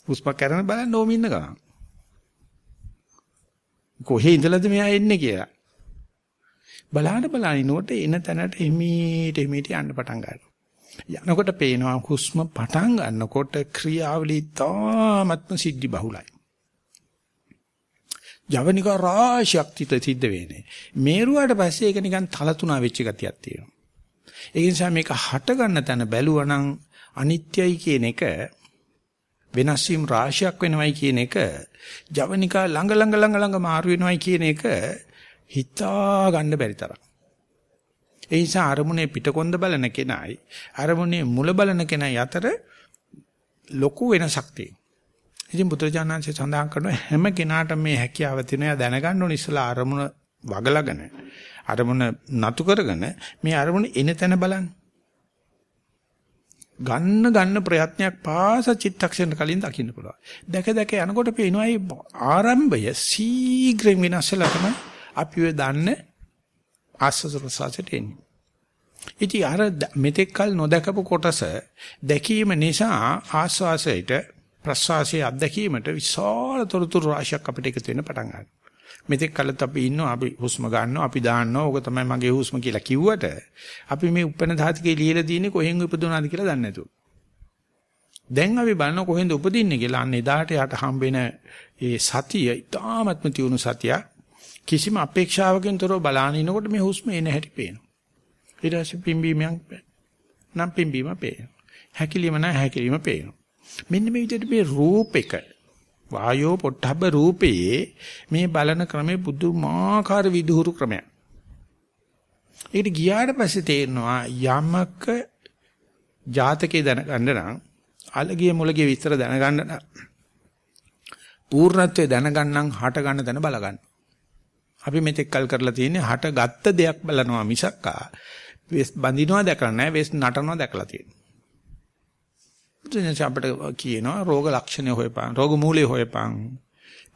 හුස්ම කරන බලන්න ඕම ඉන්න ගමන්. කොහේ ඉඳලාද මෙයා එන්නේ කියලා. බලාන බලානිනකොට එන තැනට එමීට එමීට යන්න පටන් ගන්නවා. යනකොට පේනවා හුස්ම පටන් ගන්නකොට ක්‍රියාවලිය තාමත්ම සිද්ධි බහුලයි. ජවනික රාශියක් තිත සිද්ධ වෙන්නේ. මේරුවාට පස්සේ ඒක නිකන් තලතුණා වෙච්ච ගතියක් තියෙනවා. ඒ නිසා මේක හට ගන්න තැන බැලුවනම් අනිත්‍යයි කියන එක වෙනස් වීම රාශියක් වෙනවයි කියන එක ජවනිකා ළඟ ළඟ ළඟ ළඟ මාරු වෙනවයි කියන එක හිතා ගන්න බැරි තරම්. ඒ නිසා අරමුණේ පිටකොන්ද බලන කෙනයි අරමුණේ මුල බලන කෙනයි අතර ලොකු වෙනසක් තියෙනවා. ඉතින් බුදුරජාණන්සේ සඳහන් කරන හැම කෙනාටම මේ හැකියාව තියෙනවා දැනගන්න ඕන ඉස්සලා අරමුණ වගලාගෙන අරමුණ නතු කරගෙන මේ අරමුණ එන තැන බලන්න. ගන්න ගන්න ප්‍රයත්නයක් පාස චිත්තක්ෂණ කලින් දකින්න පුළුවන්. දැක දැක යනකොට පේනවා මේ ආරම්භය සීඝ්‍රයෙන් වෙනස්ලා තමයි අපි ඔය දන්න ආස්වාද ප්‍රසආසයට එන්නේ. ඉතින් අර මෙතෙක් කල නොදකපු කොටස දැකීම නිසා ආස්වාසයට ප්‍රසවාසයේ අත්දැකීමට විශාල තොරතුරු රාශියක් අපිට එකතු වෙන්න පටන් ගන්නවා. මෙතෙක් කලත් අපි ඉන්නවා අපි හුස්ම ගන්නවා අපි දාන්නවා ඕක තමයි මගේ හුස්ම කියලා කිව්වට අපි මේ උපැන්න ධාතිකේ ලියලා තියෙන්නේ කොහෙන් උපදුනාද කියලා දන්නේ නැතුව. දැන් අපි බලන කොහෙන්ද උපදින්නේ කියලා අන්න එදාට යට හම්බෙන ඒ සතිය ඉතාමත්ම තියුණු සතිය කිසිම අපේක්ෂාවකින් තොරව බලාන ඉනකොට මේ හුස්ම එන හැටි පේනවා. ඊට පස්සේ පිම්බීමෙන් නම් පිම්බීම පේනවා. හැකිලිම නම් හැකිලිම පේනවා. මෙන්න මේ විදිහට මේ රූපෙක වායෝ පොට්ටබ්බ රූපයේ මේ බලන ක්‍රමේ බුදුමාකාර විදුහුරු ක්‍රමයක්. ඒකට ගියාට පස්සේ තේරෙනවා යමක ජාතකේ දැනගන්න නම් අලගිය මුලගිය විස්තර දැනගන්න නම් පූර්ණත්වයේ දැනගන්නම් හට ගන්න තැන බලගන්න. අපි මෙතෙක් කල් කරලා තියෙන්නේ හට ගත්ත දෙයක් බලනවා මිසක්කා වෙස් බඳිනවා දැකලා නැහැ වෙස් නටනවා දැකලා තියෙනවා. බුදුසෙන් අපිට කියනවා රෝග ලක්ෂණ හොයපන් රෝග මූලය හොයපන්.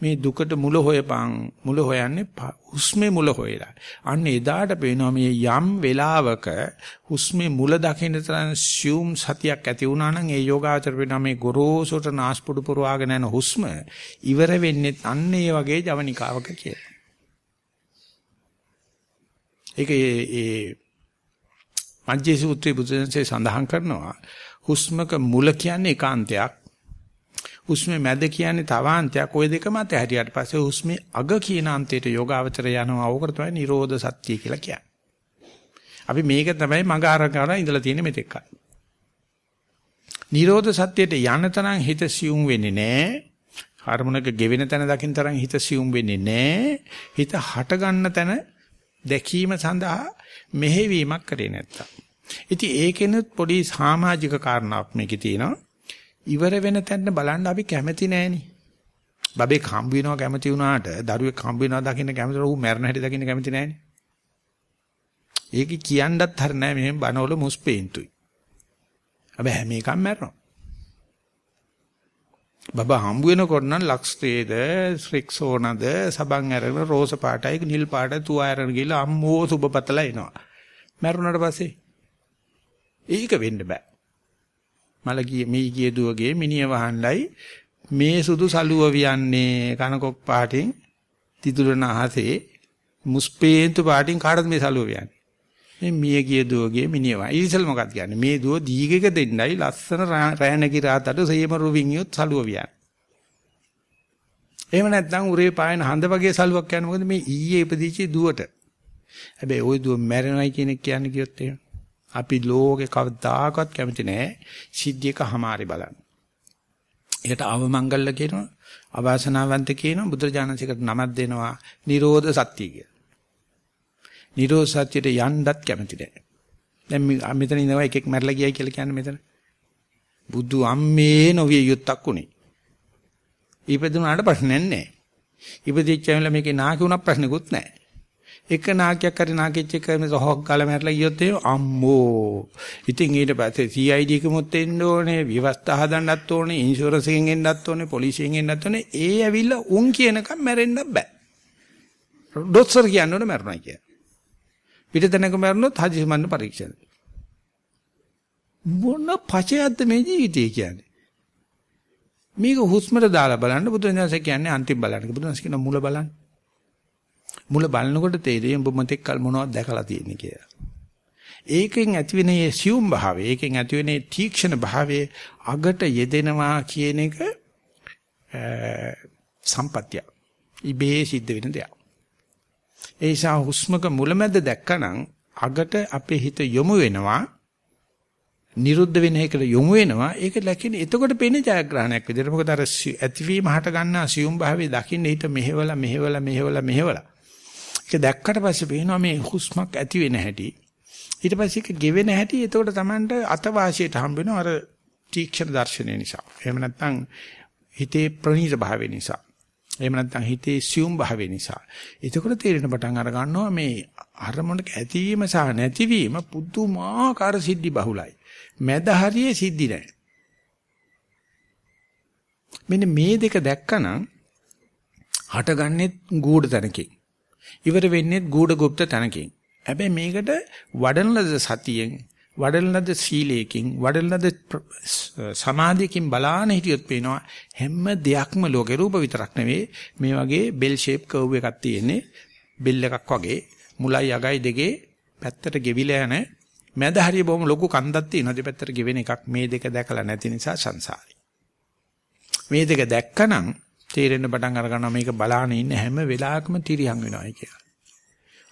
මේ දුකට මුල හොයපන්. මුල හොයන්නේ හුස්මේ මුල හොයලා. අන්න එදාට පේනවා මේ යම් වෙලාවක හුස්මේ මුල දකින්න තරම් සියුම් සතියක් ඇති වුණා නම් ඒ යෝගාචර වෙනා මේ ගොරෝසුට නාස්පුඩු පුරවාගෙන යන හුස්ම ඉවර වෙන්නේ අන්න ඒ වගේ ජවනිකාවක කියලා. ඒක ඒ මජ්ජේ සූත්‍රයේ බුදුසෙන්සේ සඳහන් කරනවා හුස්මක මුල කියන්නේ ඒකාන්තයක්. හුස්මේ මැද කියන්නේ තවාන්තයක්. ওই දෙකම අත හැටියට පස්සේ හුස්මේ අග කියන අන්තයට යෝගාවචරය යනවා. ඕකට තමයි නිරෝධ සත්‍ය කියලා කියන්නේ. අපි මේක තමයි මඟ අරගෙන ඉඳලා තියෙන්නේ මෙතෙක්. නිරෝධ සත්‍යයට යන තරම් හිත සියුම් වෙන්නේ නැහැ. හර්මොනක ගෙවෙන තැන දකින්න තරම් හිත සියුම් වෙන්නේ නැහැ. හිත හට ගන්න තැන දැකීම සඳහා මෙහෙවීමක් කරේ නැත්තම්. ඉතින් ඒකෙනුත් පොඩි සමාජික කාරණාවක් මේකේ තියෙනවා. ඉවර වෙන තැන බලන්න අපි කැමති නෑනේ. බබෙක් හම්බ වෙනවා කැමති වුණාට දරුවෙක් හම්බ වෙනවා දකින්න කැමති ඌ මැරෙන හැටි දකින්න කැමති නෑනේ. ඒක කියන්නත් හර නෑ මෙහෙම බනවල මුස්පේන්තුයි. හැබැයි හැම එකක්ම මැරෙනවා. බබා හම්බ වෙනකොට නම් ලක්ස්ටේද ශ්‍රික්සෝනද සබන් අරගෙන රෝස පාටයි නිල් පාටයි තුවා අරගෙන ගිහලා අම්මෝ සුබපතලා එනවා. මැරුණාට පස්සේ ඒක වෙන්න බෑ. මල ගියේ මේ ගියේ දුවගේ මිනිය වහන්නයි මේ සුදු සලුව වියන්නේ කනකොක් පාටින් තිතුරන අහසේ මුස්පේන්තු පාටින් කාටද මේ සලුව වියන්නේ? මේ මිය ගිය දුවගේ මිනිය වහන. ඊසල් මොකක්ද කියන්නේ? මේ දුව දීගක දෙන්නයි ලස්සන රෑනකි රාතට සේම රුවින්ියොත් සලුව වියන්නේ. එහෙම නැත්නම් උරේ පායන හඳ වගේ සලුවක් යන මොකද මේ ඊයේ ඉපදිච්ච දුවට. හැබැයි ওই දුව මැරෙනවයි කියන එක කියන්නේ කිව්වොත් එහෙම. අපි ලෝකේ කවදාකවත් කැමති නැහැ සිද්ධියක හැමාරි බලන්න. ඒකට අවමංගල්‍ය කියනවා, අවාසනාවන්ත කියනවා, බුදුරජාණන්සේකට නමක් දෙනවා, නිරෝධ සත්‍ය කියලා. නිරෝධ සත්‍යයට යන්නත් කැමති නැහැ. දැන් මෙතන ඉඳලා එකෙක් මැරලා ගියයි කියලා කියන්නේ මෙතන. බුදු අම්මේ නොවිය යුත්තක් උනේ. ඉපදුනාට ප්‍රශ්නයක් නැහැ. ඉපදිච්ච වෙලාව මේකේ නාකි උනක් ප්‍රශ්නකුත් නැහැ. එක නාකියක් හරි නාකිච්ච එක මේ හොක් ගාලා මැරලා ගියොත් එහෙම අම්මෝ. ඉතින් ඊට පස්සේ CID එකමුත් එන්න ඕනේ, විවස්ථා හදන්නත් ඕනේ, ඉන්ෂුරන්ස් එකෙන් එන්නත් ඕනේ, පොලිසියෙන් එන්නත් ඕනේ. ඒ ඇවිල්ලා උන් කියනකම් මැරෙන්න බෑ. ඩොක්ටර් කියනකොට මැරුණා කියලා. පිටතනක මැරුණොත් හදිසි මන්න පරීක්ෂණ. මොන පචයක්ද මේ ජීවිතය කියන්නේ? මේක හුස්මට දාලා බලන්න බුදුන්වහන්සේ කියන්නේ අන්තිම බලන්න. බුදුන්වහන්සේ කියන මුල බලන්න. මුල බලනකොට තේරෙයි ඔබ මෙතෙක් කල මොනවද දැකලා තියෙන්නේ කියලා. ඒකෙන් ඇතිවෙන මේ සියුම් භාවය, ඒකෙන් ඇතිවෙන තීක්ෂණ භාවය අගට යෙදෙනවා කියන එක සම්පත්‍ය. ඉබේ සිද්ධ වෙන දෙයක්. ඒ නිසා හුස්මක මුලමැද දැක්කනම් අගට අපේ හිත යොමු වෙනවා. නිරුද්ධ වෙන එකට යොමු වෙනවා ඒක ලැකින එතකොට පේන්නේ ජයග්‍රහණයක් විදිහට මොකද අර ඇතිවීම හට ගන්නා සියුම් භාවයේ දකින්න හිත මෙහෙවලා මෙහෙවලා මෙහෙවලා මෙහෙවලා ඒක දැක්කට පස්සේ පේනවා මේ හුස්මක් ඇති වෙන හැටි. ඊට පස්සේ ඒක ගෙවෙන හැටි. එතකොට Tamanට අතවාසියට හම්බ වෙනවා අර තීක්ෂණ දර්ශනය නිසා. එහෙම නැත්නම් හිතේ ප්‍රණීත භාවය නිසා. එහෙම නැත්නම් හිතේ සියුම් භාවය නිසා. එතකොට තේරෙන පටන් අර ගන්නවා මේ අරමුණක ඇතිවීම සහ නැතිවීම පුදුමාකාර සිද්ධි බහුලයි. මැද හරියේ සිද්ධි නැහැ. මෙන්න මේ දෙක දැක්කනම් හටගන්නේ ගූඪ තැනකින්. ඉවර වෙන්නේ ගුඩගුප්ත තනකින්. හැබැයි මේකට වඩන ලද සතියෙන් වඩන ලද සීලයෙන් වඩන ලද සමාධියකින් බලාන හිටියොත් පේනවා හැම දෙයක්ම ලෝකේ රූප විතරක් නෙවෙයි. මේ වගේ බෙල් ෂේප් කර්ව් එකක් තියෙන්නේ. බෙල් එකක් වගේ. මුලයි අගයි දෙකේ පැත්තට ගෙවිලා යන මැද හරිය බොහොම ලොකු කන්දක් තියෙනවා. දෙපැත්තට ගෙවෙන එකක්. මේ දෙක දැකලා නැති නිසා සංසාරේ. මේ දෙක දැක්කනම් තේරෙන්න පටන් අර ගන්නවා මේක බලාන ඉන්න හැම වෙලාවකම තිරියන් වෙනවායි කියලා.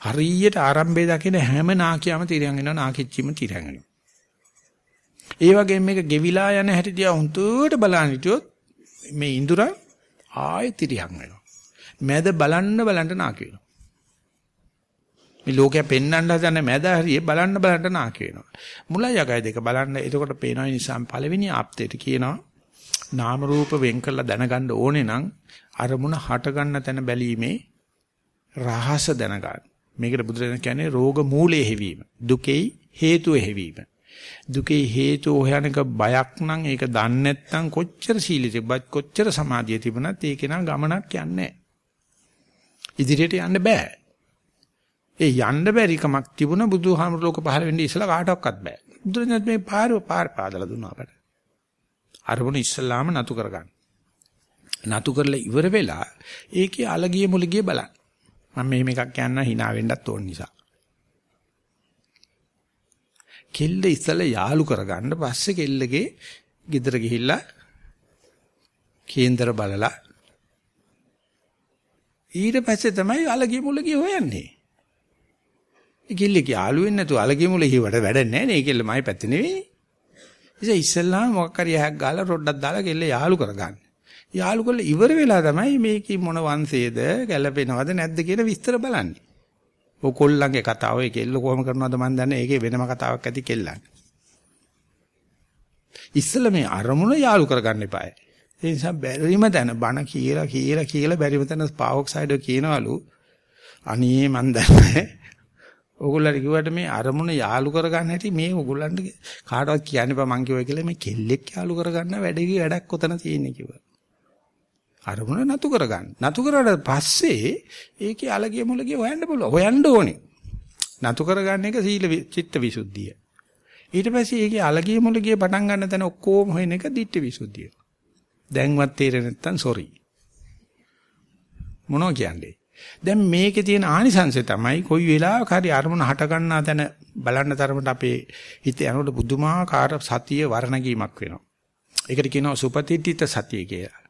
හරියට ආරම්භයේ දකින හැම නාකියම තිරියන් වෙනවා නාකිච්චිම තිරියන් වෙනවා. ඒ වගේම මේක ගෙවිලා යන හැටි දිහා හුතුවට බලන්න හිටියොත් මේ ඉඳුරන් ආයෙ තිරියන් වෙනවා. මැද බලන්න බලන්න නාකි වෙනවා. මේ ලෝකයා පෙන්වන්න හදන මැද හරිය බලන්න බලන්න නාකි වෙනවා. මුලයි යගය දෙක බලන්න එතකොට පේනවා නිසා පළවෙනි ආප්තේට කියනවා නාම රූප වෙන් කරලා දැනගන්න ඕනේ නම් අරමුණ හට ගන්න තැන බැලීමේ රහස දැනගන්න. මේකට බුදුරජාණන් කියන්නේ රෝග මූලයේ හැවීම. දුකේ හේතුව හැවීම. දුකේ හේතුව හොයනක බයක් නම් ඒක දන්නේ නැත්නම් කොච්චර සීලෙ තිබ්බත් කොච්චර සමාධිය තිබුණත් ඒක නා ගමනක් යන්නේ ඉදිරියට යන්න බෑ. ඒ යන්න බැරි කමක් තිබුණ බුදුහාමුදුර ලෝක පහළ වෙන්නේ ඉස්සලා කාටවත් බෑ. බුදුරජාණන් මේ පාර පාර පාදලා දුන්නා අපට. අරමුණ ඉස්සලාම නතු කරගන්න. නතු කරලා ඉවර වෙලා ඒකේ අලගිය මුලගිය බලන්න. මම මෙහෙම එකක් කියන්න hina වෙන්නත් ඕන නිසා. කෙල්ල ඉස්සලා යාලු කරගන්න පස්සේ කෙල්ලගේ ගෙදර ගිහිල්ලා කේන්දර බලලා ඊට පස්සේ තමයි අලගිය මුලගිය හොයන්නේ. කිල්ලේ යාළු වෙන්නේ නැතුව අලගේ මුල හිවට වැඩක් නැහැ නේ කිල්ල මයි පැත්තේ නෙවෙයි. ඉතින් ඉස්සෙල්ලාම මොකක් හරි ඇහක් ගාලා රොඩක් දාලා කිල්ල යාළු කරගන්න. යාළු කරලා ඉවර වෙලා තමයි මේකේ මොන වංශයේද ගැළපෙනවද නැද්ද කියලා විස්තර බලන්නේ. ඔය කොල්ලන්ගේ කතාව ඒ කෙල්ල කොහොම කරනවද මන් දන්නේ ඒකේ වෙනම කතාවක් ඇති කෙල්ලන්. ඉස්සෙල්ලා මේ අරමුණ යාළු කරගන්න එපායි. ඒ නිසා බැරිම තැන බණ කියලා කියලා කියලා බැරිම තැන පාවොක්සයිඩ් කියනවලු අනේ මන් දන්නේ ඕගොල්ලන්ට කිව්වට මේ අරමුණ යාලු කරගන්න හැටි මේ ඕගොල්ලන්ට කාටවත් කියන්න එපා මං කිව්වා කියලා මේ කෙල්ලෙක් යාලු කරගන්න වැඩේ වැඩක් කොතන තියෙන්නේ කිව්වා. අරමුණ නතු කරගන්න. නතු කරාට පස්සේ ඒකේ අලගිය මුලගිය හොයන්න පුළුවන්. හොයන්න ඕනේ. නතු කරගන්න එක සීල චිත්ත විසුද්ධිය. ඊට පස්සේ ඒකේ අලගිය මුලගිය පටන් ගන්න තැන ඔක්කොම හොයන එක ditthi විසුද්ධිය. දැන්වත් තේරෙන්නේ නැත්තම් sorry. මොනෝ කියන්නේ? දැන් මේකේ තියෙන ආනිසංශය තමයි කොයි වෙලාවක හරි අරමුණ හට ගන්නා තැන බලන්න තරමට අපේ හිත යනකොට බුදුමාකාර සතිය වර්ණගීමක් වෙනවා. ඒකට කියනවා සුපතිට්ඨිත සතිය කියලා.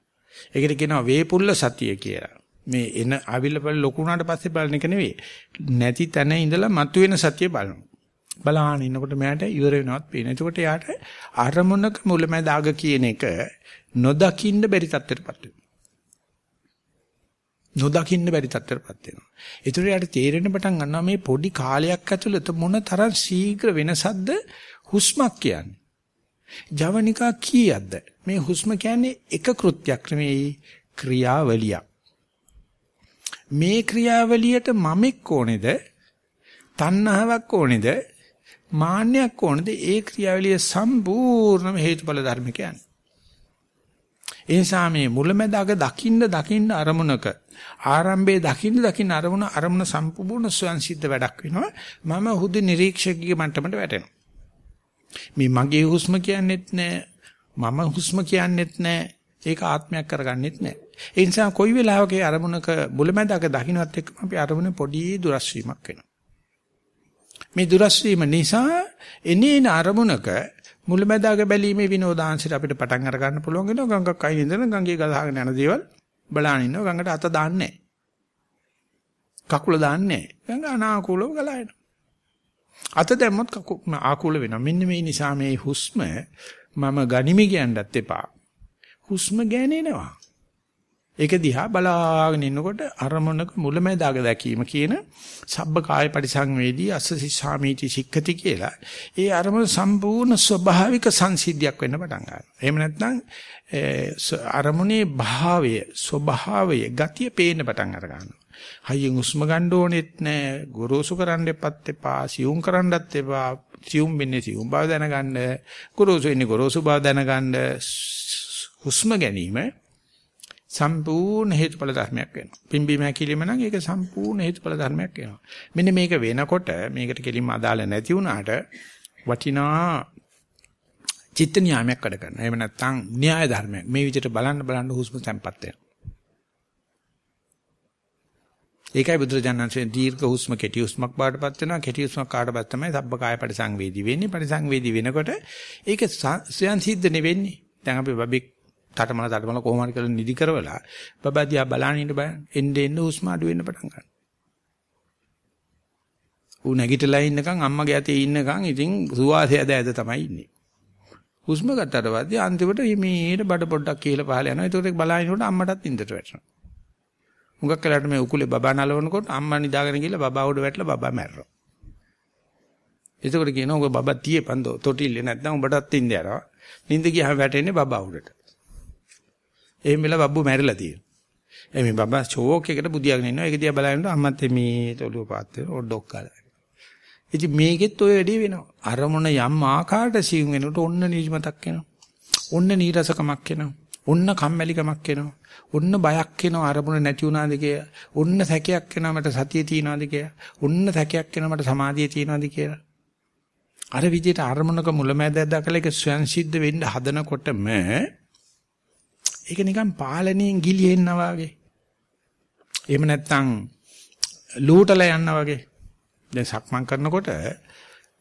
ඒකට කියනවා වේපුල්ල සතිය කියලා. මේ එන අවිල්ල බල ලොකු වුණාට පස්සේ බලන එක නෙවෙයි. නැති තැන ඉඳලා මතුවෙන සතිය බලනවා. බලාගෙන ඉන්නකොට මට ඉවර වෙනවත් පේන. එතකොට යාට අරමුණක මුලැමැදාග කියන එක නොදකින්න බැරි තත්ත්වයටපත් වෙනවා. නොදකින්න බැරි තත්ත්වයටපත් වෙනවා. ඒතර යාට තේරෙන්න පටන් ගන්නවා මේ පොඩි කාලයක් ඇතුළත මොන තරම් ශීඝ්‍ර වෙනසක්ද හුස්මක් කියන්නේ. ජවනිකා කීයක්ද? මේ හුස්ම කියන්නේ එක කෘත්‍යයක් නෙමෙයි ක්‍රියාවලියක්. මේ ක්‍රියාවලියට මමෙක් ඕනේද? තණ්හාවක් ඕනේද? මාන්නයක් ඕනේද? ඒ ක්‍රියාවලිය සම්පූර්ණම හේතුඵල ධර්ම කියන්නේ. ඒ නිසා මේ මුලැමැදාක දකින්න දකින්න අරමුණක ආරම්භයේ දකින්න දකින්න අරමුණ අරමුණ සම්පූර්ණ ස්වයන් සිද්ධ වැඩක් වෙනවා. මම හුදු නිරීක්ෂකගේ මට්ටමට වැටෙනවා. මේ මගේ හුස්ම කියන්නෙත් නෑ මම හුස්ම කියන්නෙත් නෑ ඒක ආත්මයක් කරගන්නෙත් නෑ. ඒ නිසා කොයි වෙලාවක අරමුණක මුලැමැදාක දකින්නත් එක්කම අපි අරමුණේ පොඩි දුරස් වීමක් වෙනවා. මේ දුරස් වීම නිසා එනේන අරමුණක මුලැමැදාක බැලීමේ විනෝදාංශයට අපිට පටන් අර ගන්න පුළුවන් වෙනවා. ගඟක් අයින් ඉඳන් ගඟේ ගලහගෙන යන දේවල් බලන ඉන්නවා. ගඟට අත දාන්නේ කකුල දාන්නේ ගඟ අනාකූලව ගලනවා අත දැම්මොත් ආකූල වෙනවා. මෙන්න මේ නිසා මේ හුස්ම මම ගනිමි කියන්නත් එපා. හුස්ම ගෑනෙනවා ඒක දිහා බලාගෙන ඉන්නකොට අරමුණක මුලැමැදාග දැකීම කියන සබ්බ කාය පරිසංවේදී අස්සසි සාමීති සික්ඛති කියලා. ඒ අරමුණ සම්පූර්ණ ස්වභාවික සංසිද්ධියක් වෙන්න පටන් ගන්නවා. එහෙම නැත්නම් අරමුණේ භාවය, ස්වභාවය, ගතිය පේන්න පටන් අර ගන්නවා. හයියෙන් උස්ම ගන්න ඕනෙත් නැහැ, ගොරෝසු කරන්න එපත් එපා, සියුම් කරන්නත් එපා. සියුම් වෙන්නේ සියුම් බව දැනගන්න, ගොරෝසු වෙන්නේ ගොරෝසු බව දැනගන්න. හුස්ම ගැනීම සම්පූර්ණ හේතුඵල ධර්මයක් වෙනවා. පිම්බීම හැකිලිම නම් ඒක සම්පූර්ණ හේතුඵල ධර්මයක් වෙනවා. මෙන්න මේක වෙනකොට මේකට කෙලින්ම අදාළ නැති වුණාට වටිනා චිත්ත නියාමයක් වැඩ කරනවා. එහෙම නැත්නම් න්‍යාය ධර්මයක්. මේ විදිහට බලන්න බලන්න හුස්ම තැම්පත් වෙනවා. ඒකයි බුදුරජාණන්සේ දීර්ඝ හුස්ම කෙටි හුස්මක් බාටපත් වෙනවා. කෙටි හුස්මක් කාටපත් තමයි සබ්බකාය පරිසංවේදී වෙන්නේ. පරිසංවේදී වෙනකොට ඒක ස්වයන් සිද්ධ නෙවෙන්නේ. දැන් අපි බබෙක් තටමන තටමන කොහොම හරි කරලා නිදි කරවලා බබා දිහා බලන ඉන්න බෑ එන්නේ එන්න හුස්ම අඩු වෙන්න පටන් ගන්නවා. ඌ නැගිටලා ඉන්නකන් අම්මගේ අතේ ඉන්නකන් ඉතින් සුවාසය ඇද ඇද තමයි ඉන්නේ. හුස්ම ගත්තට පස්සේ අන්තිමට මේට බඩ පොඩ්ඩක් කියලා පහල යනවා. ඒකට බලනකොට අම්මටත් ඉඳට වැටෙනවා. මුගක් කලකට මේ උකුලේ බබා නලවනකොට අම්මා නිදාගෙන ගිහලා බබා උඩ වැටලා බබා මැරෙනවා. එතකොට කියනවා ඔබ බබා තියපන් තොටිල්ලේ නැත්නම් උඹටත් ඉන්න යනවා. නිින්ද ගියාම වැටෙන්නේ බබා උඩට. එහෙම වෙලා බබ්බු මැරිලා තියෙනවා. එමේ බබා ෂෝක් එකට බුදියාගෙන ඉන්නවා. ඒක දිහා බලනකොට අම්මත් මේ තොලුව පාත් වෙන ඔඩොක් කාලා. ඉතින් මේකෙත් ඔය වැඩි වෙනවා. අරමුණ යම් ආකාරයට සිං වෙනකොට ඔන්න නිජමතක් එනවා. ඔන්න නීරසකමක් එනවා. ඔන්න කම්මැලිකමක් එනවා. ඔන්න බයක් එනවා අරමුණ නැති වුණාද කියලා. ඔන්න සැකයක් එනවා මට සතිය තියනවාද කියලා. ඔන්න සැකයක් එනවා මට සමාධිය තියනවාද කියලා. අර විදිහට අරමුණක මුලැමැද දැකලා ඒක ස්වයන් සිද්ධ වෙන්න හදනකොටම ඒක නිකන් පාලනයෙන් ගිලිහෙන්නා වගේ. එහෙම නැත්නම් ලූටලා යනවා වගේ. දැන් සක්මන් කරනකොට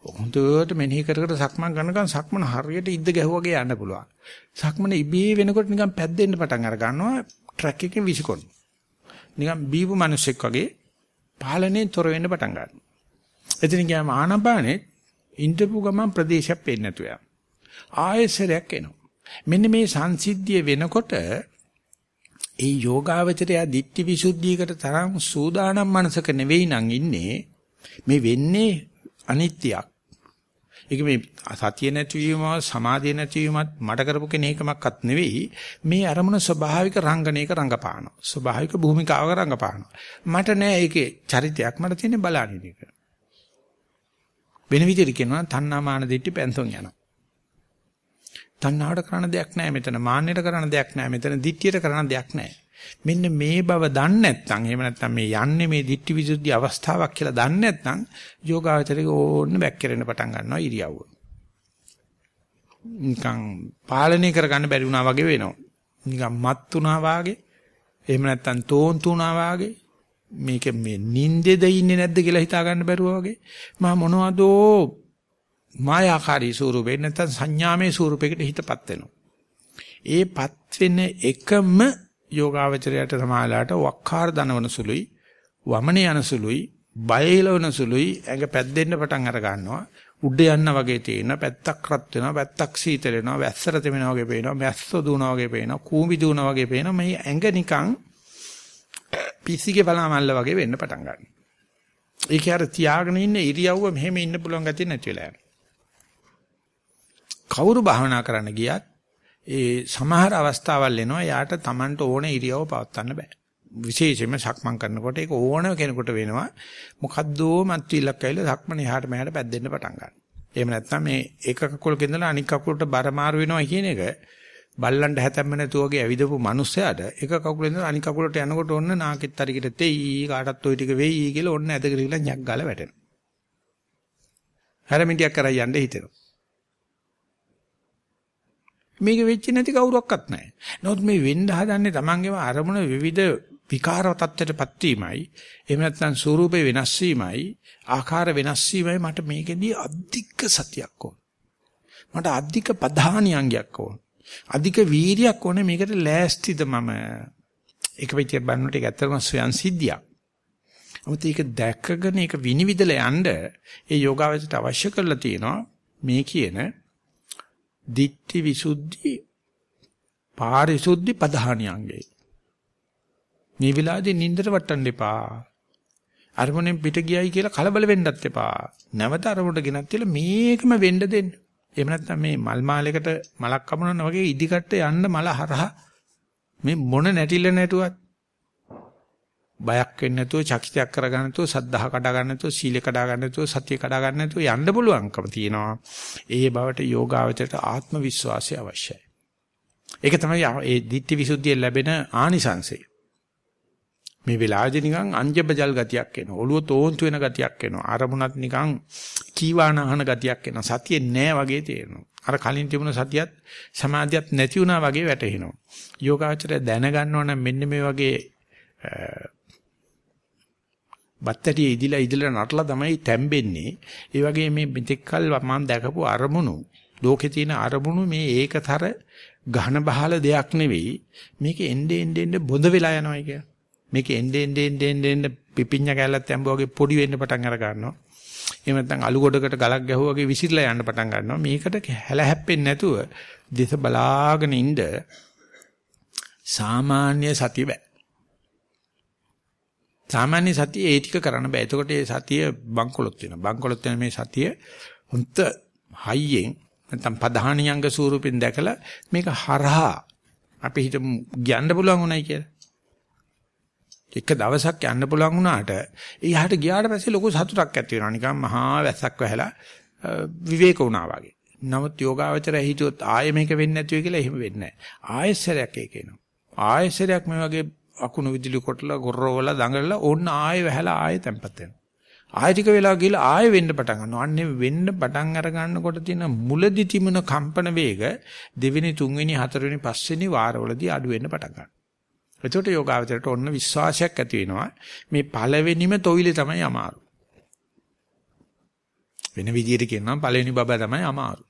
හොඳට මෙනෙහි කර කර සක්මන් කරනකන් සක්මන හරියට ඉද්ද ගැහුවාගේ යන්න පුළුවන්. සක්මන ඉබේ වෙනකොට නිකන් පැද්දෙන්න පටන් අර ගන්නවා ට්‍රැක් එකකින් විසිකොන. නිකන් බීපු මිනිස්සෙක් වගේ පාලනයෙන් තොර වෙන්න පටන් ගන්නවා. එතන ගියාම ආනපානෙ ඉඳපු ගමන් ප්‍රදේශයක් පේන්නේ නැතුව යනවා. ආයෙසරයක් එනවා. මෙන්න මේ සංසිද්ධිය වෙනකොට ඒ යෝගාවචරය දිට්ඨි විසුද්ධියකට තරම් සූදානම් මනසක නෙවෙයි නං ඉන්නේ. මේ වෙන්නේ අනිත්‍යයක්. ඒක මේ සතිය නැතිවීම සමාධිය නැතිවීමත් මට කරපු කෙනෙක්මක්වත් නෙවෙයි. මේ අරමුණ ස්වභාවික රංගනයක රංගපානවා ස්වභාවික භූමිකාවක රංගපානවා මට නෑ ඒකේ චරිතයක් මට තියෙන්නේ බලානින් එක. වෙන විදිහට කියනවා තණ්හාමාන දිට්ටි පැන්තොන් යනවා. තණ්හාවට කරන්න දෙයක් නැහැ මෙතන. මාන්නයට කරන්න දෙයක් නැහැ. මෙතන දිට්ඨියට කරන්න දෙයක් නැහැ. මෙන්න මේ බව දන්නේ නැත්නම් එහෙම නැත්නම් මේ යන්නේ මේ දිට්ඨි විසුද්ධි අවස්ථාවක් කියලා දන්නේ නැත්නම් යෝගාවචරයේ ඕන්න බැක්කරෙන්න පටන් ගන්නවා ඉරියව්ව. නිකන් පාලනය කරගන්න බැරි වුණා වගේ වෙනවා. නිකන් මත් වුණා වාගේ. එහෙම නැත්නම් තෝන්තු වුණා වාගේ. මේක මේ නින්දෙද ඉන්නේ නැද්ද කියලා හිතා ගන්න බැරුව වගේ. මම මොනවදෝ මායාකාරී ස්වරූපේ නැත්නම් සංඥාමය ස්වරූපයකට හිතපත් වෙනවා. ඒපත් වෙන එකම යෝගාවචරයට සමාලාට වක්කාර දනවන සුළුයි වමනේ යන සුළුයි බයලවන සුළුයි ඇඟ පැද්දෙන්න පටන් අර ගන්නවා උඩ යන්න වගේ තියෙන පැත්තක් රත් වෙනවා පැත්තක් සීතල වෙනවා වැස්සර තෙමෙනවා වගේ පේනවා මැස්ස දුවනවා වගේ පේනවා කූඹි දුවනවා වගේ පේනවා මේ ඇඟ නිකන් පිස්සිගේ බලමල්ල වගේ වෙන්න පටන් ගන්නවා. ඒක අර තියාගෙන ඉන්න ඉරියව්ව මෙහෙම ඉන්න පුළුවන් ගැතිය නැති වෙලා යනවා. කවුරු භාවනා කරන්න ගියත් ඒ සමහර අවස්ථාවල් එනවා යාට Tamanට ඕන ඉරියව්ව පවත්වන්න බෑ. විශේෂයෙන්ම සක්මන් කරනකොට ඒක ඕන කෙනෙකුට වෙනවා. මොකද්දෝ මත්විලක් ඇවිල්ලා සක්මන එහාට මෙහාට පැද්දෙන්න පටන් ගන්නවා. එහෙම නැත්නම් මේ එක කකුලක ඉඳලා අනික් කකුලට බර මාරු වෙනවා කියන එක බල්ලන්ට හැතැම්ම නැතුව වගේ ඇවිදපු මිනිස්සයාට එක කකුලෙන් ඉඳලා අනික් කකුලට යනකොට ඔන්න නාකිට හරියට තෙයි කාටත් ওই ටික වෙයි කියලා ඔන්න ඇදගෙන ගිහලා ñක් ගාලා වැටෙනවා. හැරමිටියක් කරා යන්න හිතෙනවා. මේක වෙච්ච නැති කවුරක්වත් නැහැ. නමුත් මේ වෙන්න හදන්නේ Tamangeම අරමුණ විවිධ විකාර තත්ත්වයටපත් වීමයි. එහෙම නැත්නම් ස්වරූපේ වෙනස් වීමයි, ආකාර වෙනස් වීමයි මට මේකෙදී අධික සතියක් ඕන. මට අධික ප්‍රධානියංගයක් ඕන. අධික වීරියක් ඕනේ මේකට ලෑස්තිද මම. එක පිටියක් බලනකොට ඒක ඇත්තටම ස්වයන් සිද්ධියක්. නමුත් ඒක දැකගෙන ඒක විනිවිදලා යන්න ඒ යෝගාවචරයට අවශ්‍ය කරලා තියෙනවා මේ කියන දිට්ඨි විසුද්ධි පාරිසුද්ධි පධානියංගේ මේ වෙලාවේදී නින්දට වටන්න එපා. අරමුණෙන් පිට ගියයි කියලා කලබල වෙන්නත් එපා. නැවත අරමුණට ගෙනත් තියලා මේකම වෙන්න දෙන්න. එහෙම නැත්නම් මේ මල් මාලයකට මලක් කමුනන වගේ ඉදිකට යන්න මල හරහා මේ මොන නැටිල්ල නැටුවත් බයක් වෙන්නේ නැතුව චකිතයක් කරගන්න නැතුව සද්ධා කඩා ගන්න නැතුව සීල කඩා ගන්න නැතුව සතිය කඩා ගන්න නැතුව යන්න පුළුවන්කම තියෙනවා. ඒ බවට යෝගාවචරයට ආත්ම විශ්වාසය අවශ්‍යයි. ඒක තමයි ඒ ditthi visuddhiය ලැබෙන ආනිසංසය. මේ වෙලාවේදී නිකන් අංජබජල් ගතියක් එනවා. ඔළුව තෝන්තු වෙන ගතියක් එනවා. අරමුණත් නිකන් කීවානහන ගතියක් එනවා. සතියේ නෑ වගේ තේරෙනවා. අර කලින් තිබුණ සතියත් සමාධියත් නැති වුණා වගේ වැටහෙනවා. යෝගාචරය දැනගන්නවා නම් මෙන්න මේ වගේ බත්තටියේ ඉදිලා ඉදිලා නටලා තමයි තැම්බෙන්නේ. ඒ වගේ මේ මෙතෙක්කල් මම දැකපු අරමුණු ලෝකේ තියෙන අරමුණු මේ ඒකතර ඝන බහල දෙයක් නෙවෙයි. මේක එnde ende ende බොඳ වෙලා යනවා කිය. මේක එnde ende ende ende ende පිපිඤ්ඤ කැලලක් තැම්බුවා වගේ පොඩි වෙන්න පටන් අර ගන්නවා. එහෙම නැත්නම් අලු ගොඩකට ගලක් ගැහුවා වගේ විසිරලා යන්න පටන් ගන්නවා. මේකට හැල හැප්පෙන්නේ නැතුව දෙස බලාගෙන ඉන්න සාමාන්‍ය සතිය බෑ. සාමාන්‍ය සතිය ඒ ටික කරන්න බෑ. එතකොට ඒ සතිය බංකොලොත් වෙනවා. බංකොලොත් වෙන මේ සතිය හොන්ත හයියෙන් නැත්නම් පධානියංග ස්වරූපෙන් දැකලා මේක හරහා අපි හිතමු යන්න පුළුවන් උනායි කියලා. එක දවසක් යන්න පුළුවන් වුණාට එයාට ගියාට පස්සේ ලොකු සතුටක් ඇති වෙනවා. නිකන් මහා වැස්සක් වැහලා විවේක වුණා වගේ. නමුත් යෝගාවචරය හිතුවොත් ආයෙ මේක වෙන්නේ නැතුව කියලා එහෙම වෙන්නේ නැහැ. ආයෙසරයක් ඒක එනවා. ආයෙසරයක් මේ වගේ අකුණු විදුලි කොටලා ගොරවලා දඟලලා ඕන්න ආයෙ වැහලා ආයෙ තැම්පත් වෙනවා. ආයෙ ටික වෙලා ගිහලා ආයෙ වෙන්න පටන් ගන්නවා. අන්නේ වෙන්න පටන් අර ගන්නකොට තියෙන මුලදි තිබුණ කම්පන වේග දෙවෙනි තුන්වෙනි හතරවෙනි පස්වෙනි වාරවලදී අඩු වෙන්න පටන් ගන්නවා. එතකොට යෝගාවචරයට ඔන්න විශ්වාසයක් ඇති වෙනවා. මේ පළවෙනිම තොইলে තමයි අමාරු. වෙන විදිහට කියනවා පළවෙනි බබා තමයි අමාරු.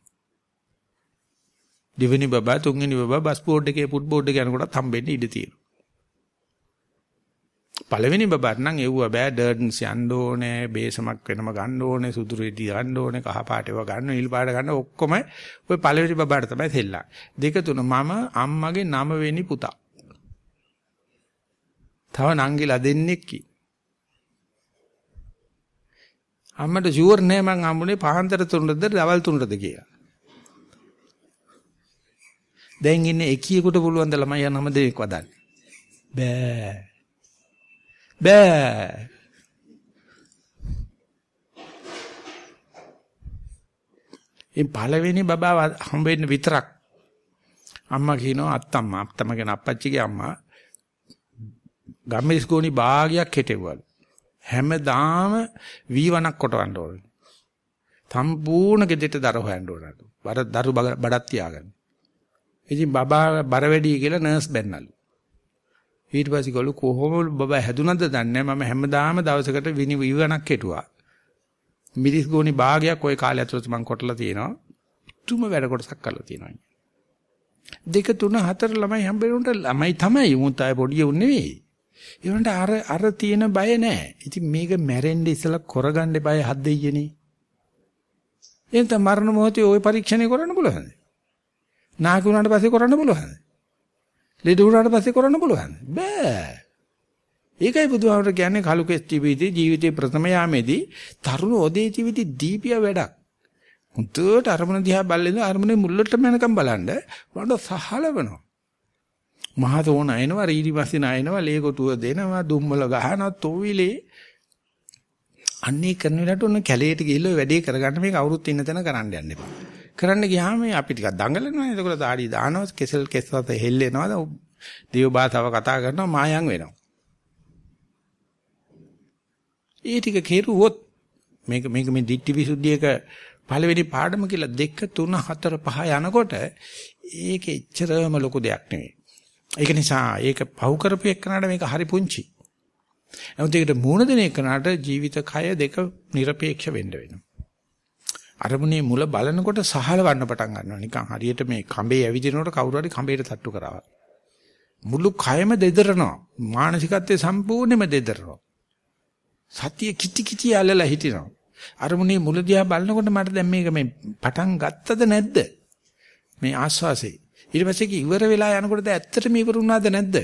දෙවෙනි බබා තුන්වෙනි බබා බස් බෝඩ් එකේ ෆුට් බෝඩ් එක යනකොටත් හම්බෙන්න ඉඩ තියෙනවා. පළවෙනි බබත් නම් එව්ව බෑ ඩර්න්ස් යන්න ඕනේ බේසමක් වෙනම ගන්න ඕනේ සුදු රෙදි ගන්න ඕනේ කහ පාට ඒවා ගන්න නිල් පාට ගන්න ඔක්කොම ඔය පළවෙනි බබාට තමයි තෙල්ලා. දෙක තුන මම අම්මගේ නම වෙනි පුතා. තව නංගිලා දෙන්නෙක් කි. අම්මට ෂුවර් නෑ මං හම්බුනේ පහන්තර තුනටද දවල් තුනටද කියලා. දැන් ඉන්නේ එකියෙකුට පුළුවන් ද ළමයි නම දෙනෙක් වදන්න? බෑ. බෑ. ඒ පළවෙනි බබා හම්බෙන්න විතරක්. අම්මා කියනවා අත්තම්මා අත්තම කියන අප්පච්චිගේ අම්මා ගම්මිස් ගෝණි භාගයක් හිටෙව්වලු හැමදාම වීවණක් කොටවන්න ඕනේ. සම්පූර්ණ ගෙදෙට දර හොයන්න ඕනලු බර දරු බඩක් තියාගන්න. ඉතින් බබා බර වැඩි කියලා නර්ස් බැන්නලු. ඊට පස්සේ ගලු කොහොම බබා හැදුනද දන්නේ මම හැමදාම දවසකට විනි විවණක් කෙටුවා. මිරිස් ගෝනි භාගයක් ওই කාලය ඇතුළත මම කොටලා තියෙනවා. තුම වැඩ කොටසක් කරලා තියෙනවා. දෙක තුන හතර ළමයි හම්බෙන්නට ළමයි තමයි උමුත් ආය පොඩි උන් නෙවෙයි. ඒ වුණාට අර අර තියෙන බය නැහැ. ඉතින් මේක මැරෙන්න ඉස්සලා කරගන්න බය හත් දෙයියනේ. එහෙනම් මරණ මොහොතේ ওই පරීක්ෂණය කරන්න පුළුවන්ද? නාකි වුණාට පස්සේ කරන්න පුළුවන්ද? ලෙඩ වුණාට පස්සේ කරන්න පුළුවන්ද? බෑ. ඒකයි බුදුහාමර කියන්නේ කලු කෙස් ජීවිතේ ජීවිතේ ප්‍රථම යාමේදී තරුණ ඔදේ ජීවිතේ දීපිය වැඩක්. හුදුට අරමුණ දිහා බලලා අරමුණේ මුල්ලටම යනකම් බලන්න වඩ සහලවනවා. මහතෝන අයනවා රීඩි පස්සේ නයනවා ලේකොටුව දෙනවා දුම්මල ගහනවා තොවිලේ අන්නේ කරන වෙලාවට ඔන්න කැලේට ගිහිල්ලා වැඩේ කරගන්න මේක අවුරුත් ඉන්න තැන කරන්න යන්න එපා. කරන්න ගියාම අපි ටිකක් දඟලනවා. එතකොට දාඩි දානවා, කෙසල් කෙස්වත හෙල්ලෙනවා, දේව භාෂාව කතා කරනවා, මායම් වෙනවා. ඒ ටික කෙරුවොත් මේක මේක මේ ditthi visuddhiyක පළවෙනි පාඩම කියලා 2 3 4 5 යනකොට ඒක එච්චරම ලොකු දෙයක් නෙවෙයි. ඒක නිසා ඒක පහු කරපු එක්කනට මේක හරි පුංචි. නමුත් ඒකට මූණ දෙන එක්කනට ජීවිත කය දෙක নিরপেক্ষ වෙන්න වෙනවා. අරමුණේ මුල බලනකොට සහලවන්න පටන් ගන්නවා. නිකන් හරියට මේ කඹේ ඇවිදිනකොට කවුරු හරි කඹේට තට්ටු කරාවා. මුළු කයම දෙදරනවා. මානසිකත්වයේ සම්පූර්ණයෙන්ම දෙදරනවා. සතිය කිටි කිටි ඇලලා හිටිනවා. අරමුණේ මුල දිහා බලනකොට මට දැන් මේක මේ පටන් ගත්තද නැද්ද? මේ ආස්වාසේ. ඊට පස්සේ ඉවර වෙලා යනකොට ඇත්තටම ඉවර වුණාද නැද්ද?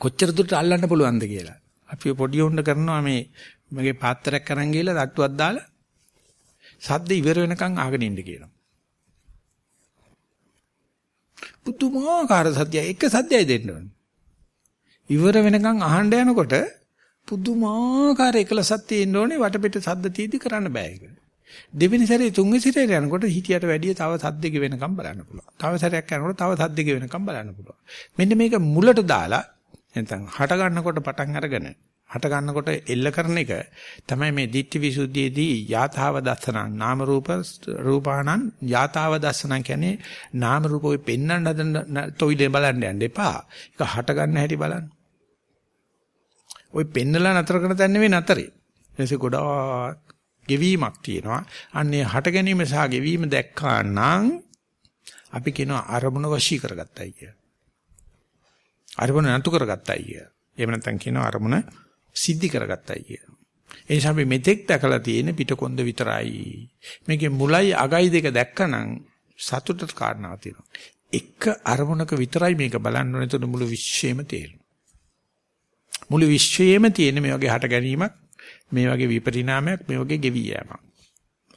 කොච්චර දුරට අල්ලන්න පුළුවන්ද කියලා. අපි පොඩි උණ්ඩ කරනවා මේ මගේ පාත්‍රයක් අරන් ගිහලා තට්ටුවක් දාලා සද්ද ඉවර වෙනකන් අහගෙන ඉන්න කියනවා. පුදුමාකාර සද්දය එක සද්දයයි දෙන්න ඕනේ. ඉවර වෙනකන් අහන්න යනකොට පුදුමාකාර එකලසක් තියෙන්න ඕනේ වටපිට සද්ද තීදි කරන්න බෑ ඒක. දෙවෙනි සැරේ තුන්වෙනි සැරේ යනකොට හිතියට වැඩිය තව සද්දෙක වෙනකම් බලන්න පුළුවන්. තව සැරයක් යනකොට තව සද්දෙක වෙනකම් බලන්න පුළුවන්. මෙන්න මේක මුලට දාලා නැත්නම් හට ගන්නකොට පටන් අරගෙන හට ගන්නකොට එල්ල කරන එක තමයි මේ ditthi visuddhiයේදී යථාව දස්සන නාම රූප රූපානං යථාව දස්සන කියන්නේ නාම රූප ඔය පෙන්වන්න හදන toile බලන්න යන්න එපා. ඒක හට ගන්න හැටි බලන්න. ඔය පෙන්නලා නතර කරන තැන නෙවෙයි නතරේ. එසේ ගොඩාක් ගෙවීමක් තියෙනවා. අන්නේ හට ගැනීම සහ ගෙවීම දැක්කා නම් අපි කියනවා අරමුණ වශී කරගත්තයි කිය. අරමුණ නතු කරගත්තයි කිය. එහෙම නැත්නම් කියනවා අරමුණ සිද්ධි කරගත්තයි කිය. ඒ නිසා අපි මෙතෙක් දැකලා තියෙන පිටකොන්ද විතරයි. මේකේ මුලයි අගයි දෙක දැක්කනම් සතුටට කාරණා තියෙනවා. එක අරමුණක විතරයි මේක බලන්න ඕනේ. එතකොට මුළු විශ්වයම තේරෙනවා. මුළු විශ්වයේම තියෙන මේ වගේ හට ගැනීමක් මේ වගේ විපරිණාමයක් මේ වගේ ගෙවි යෑමක්.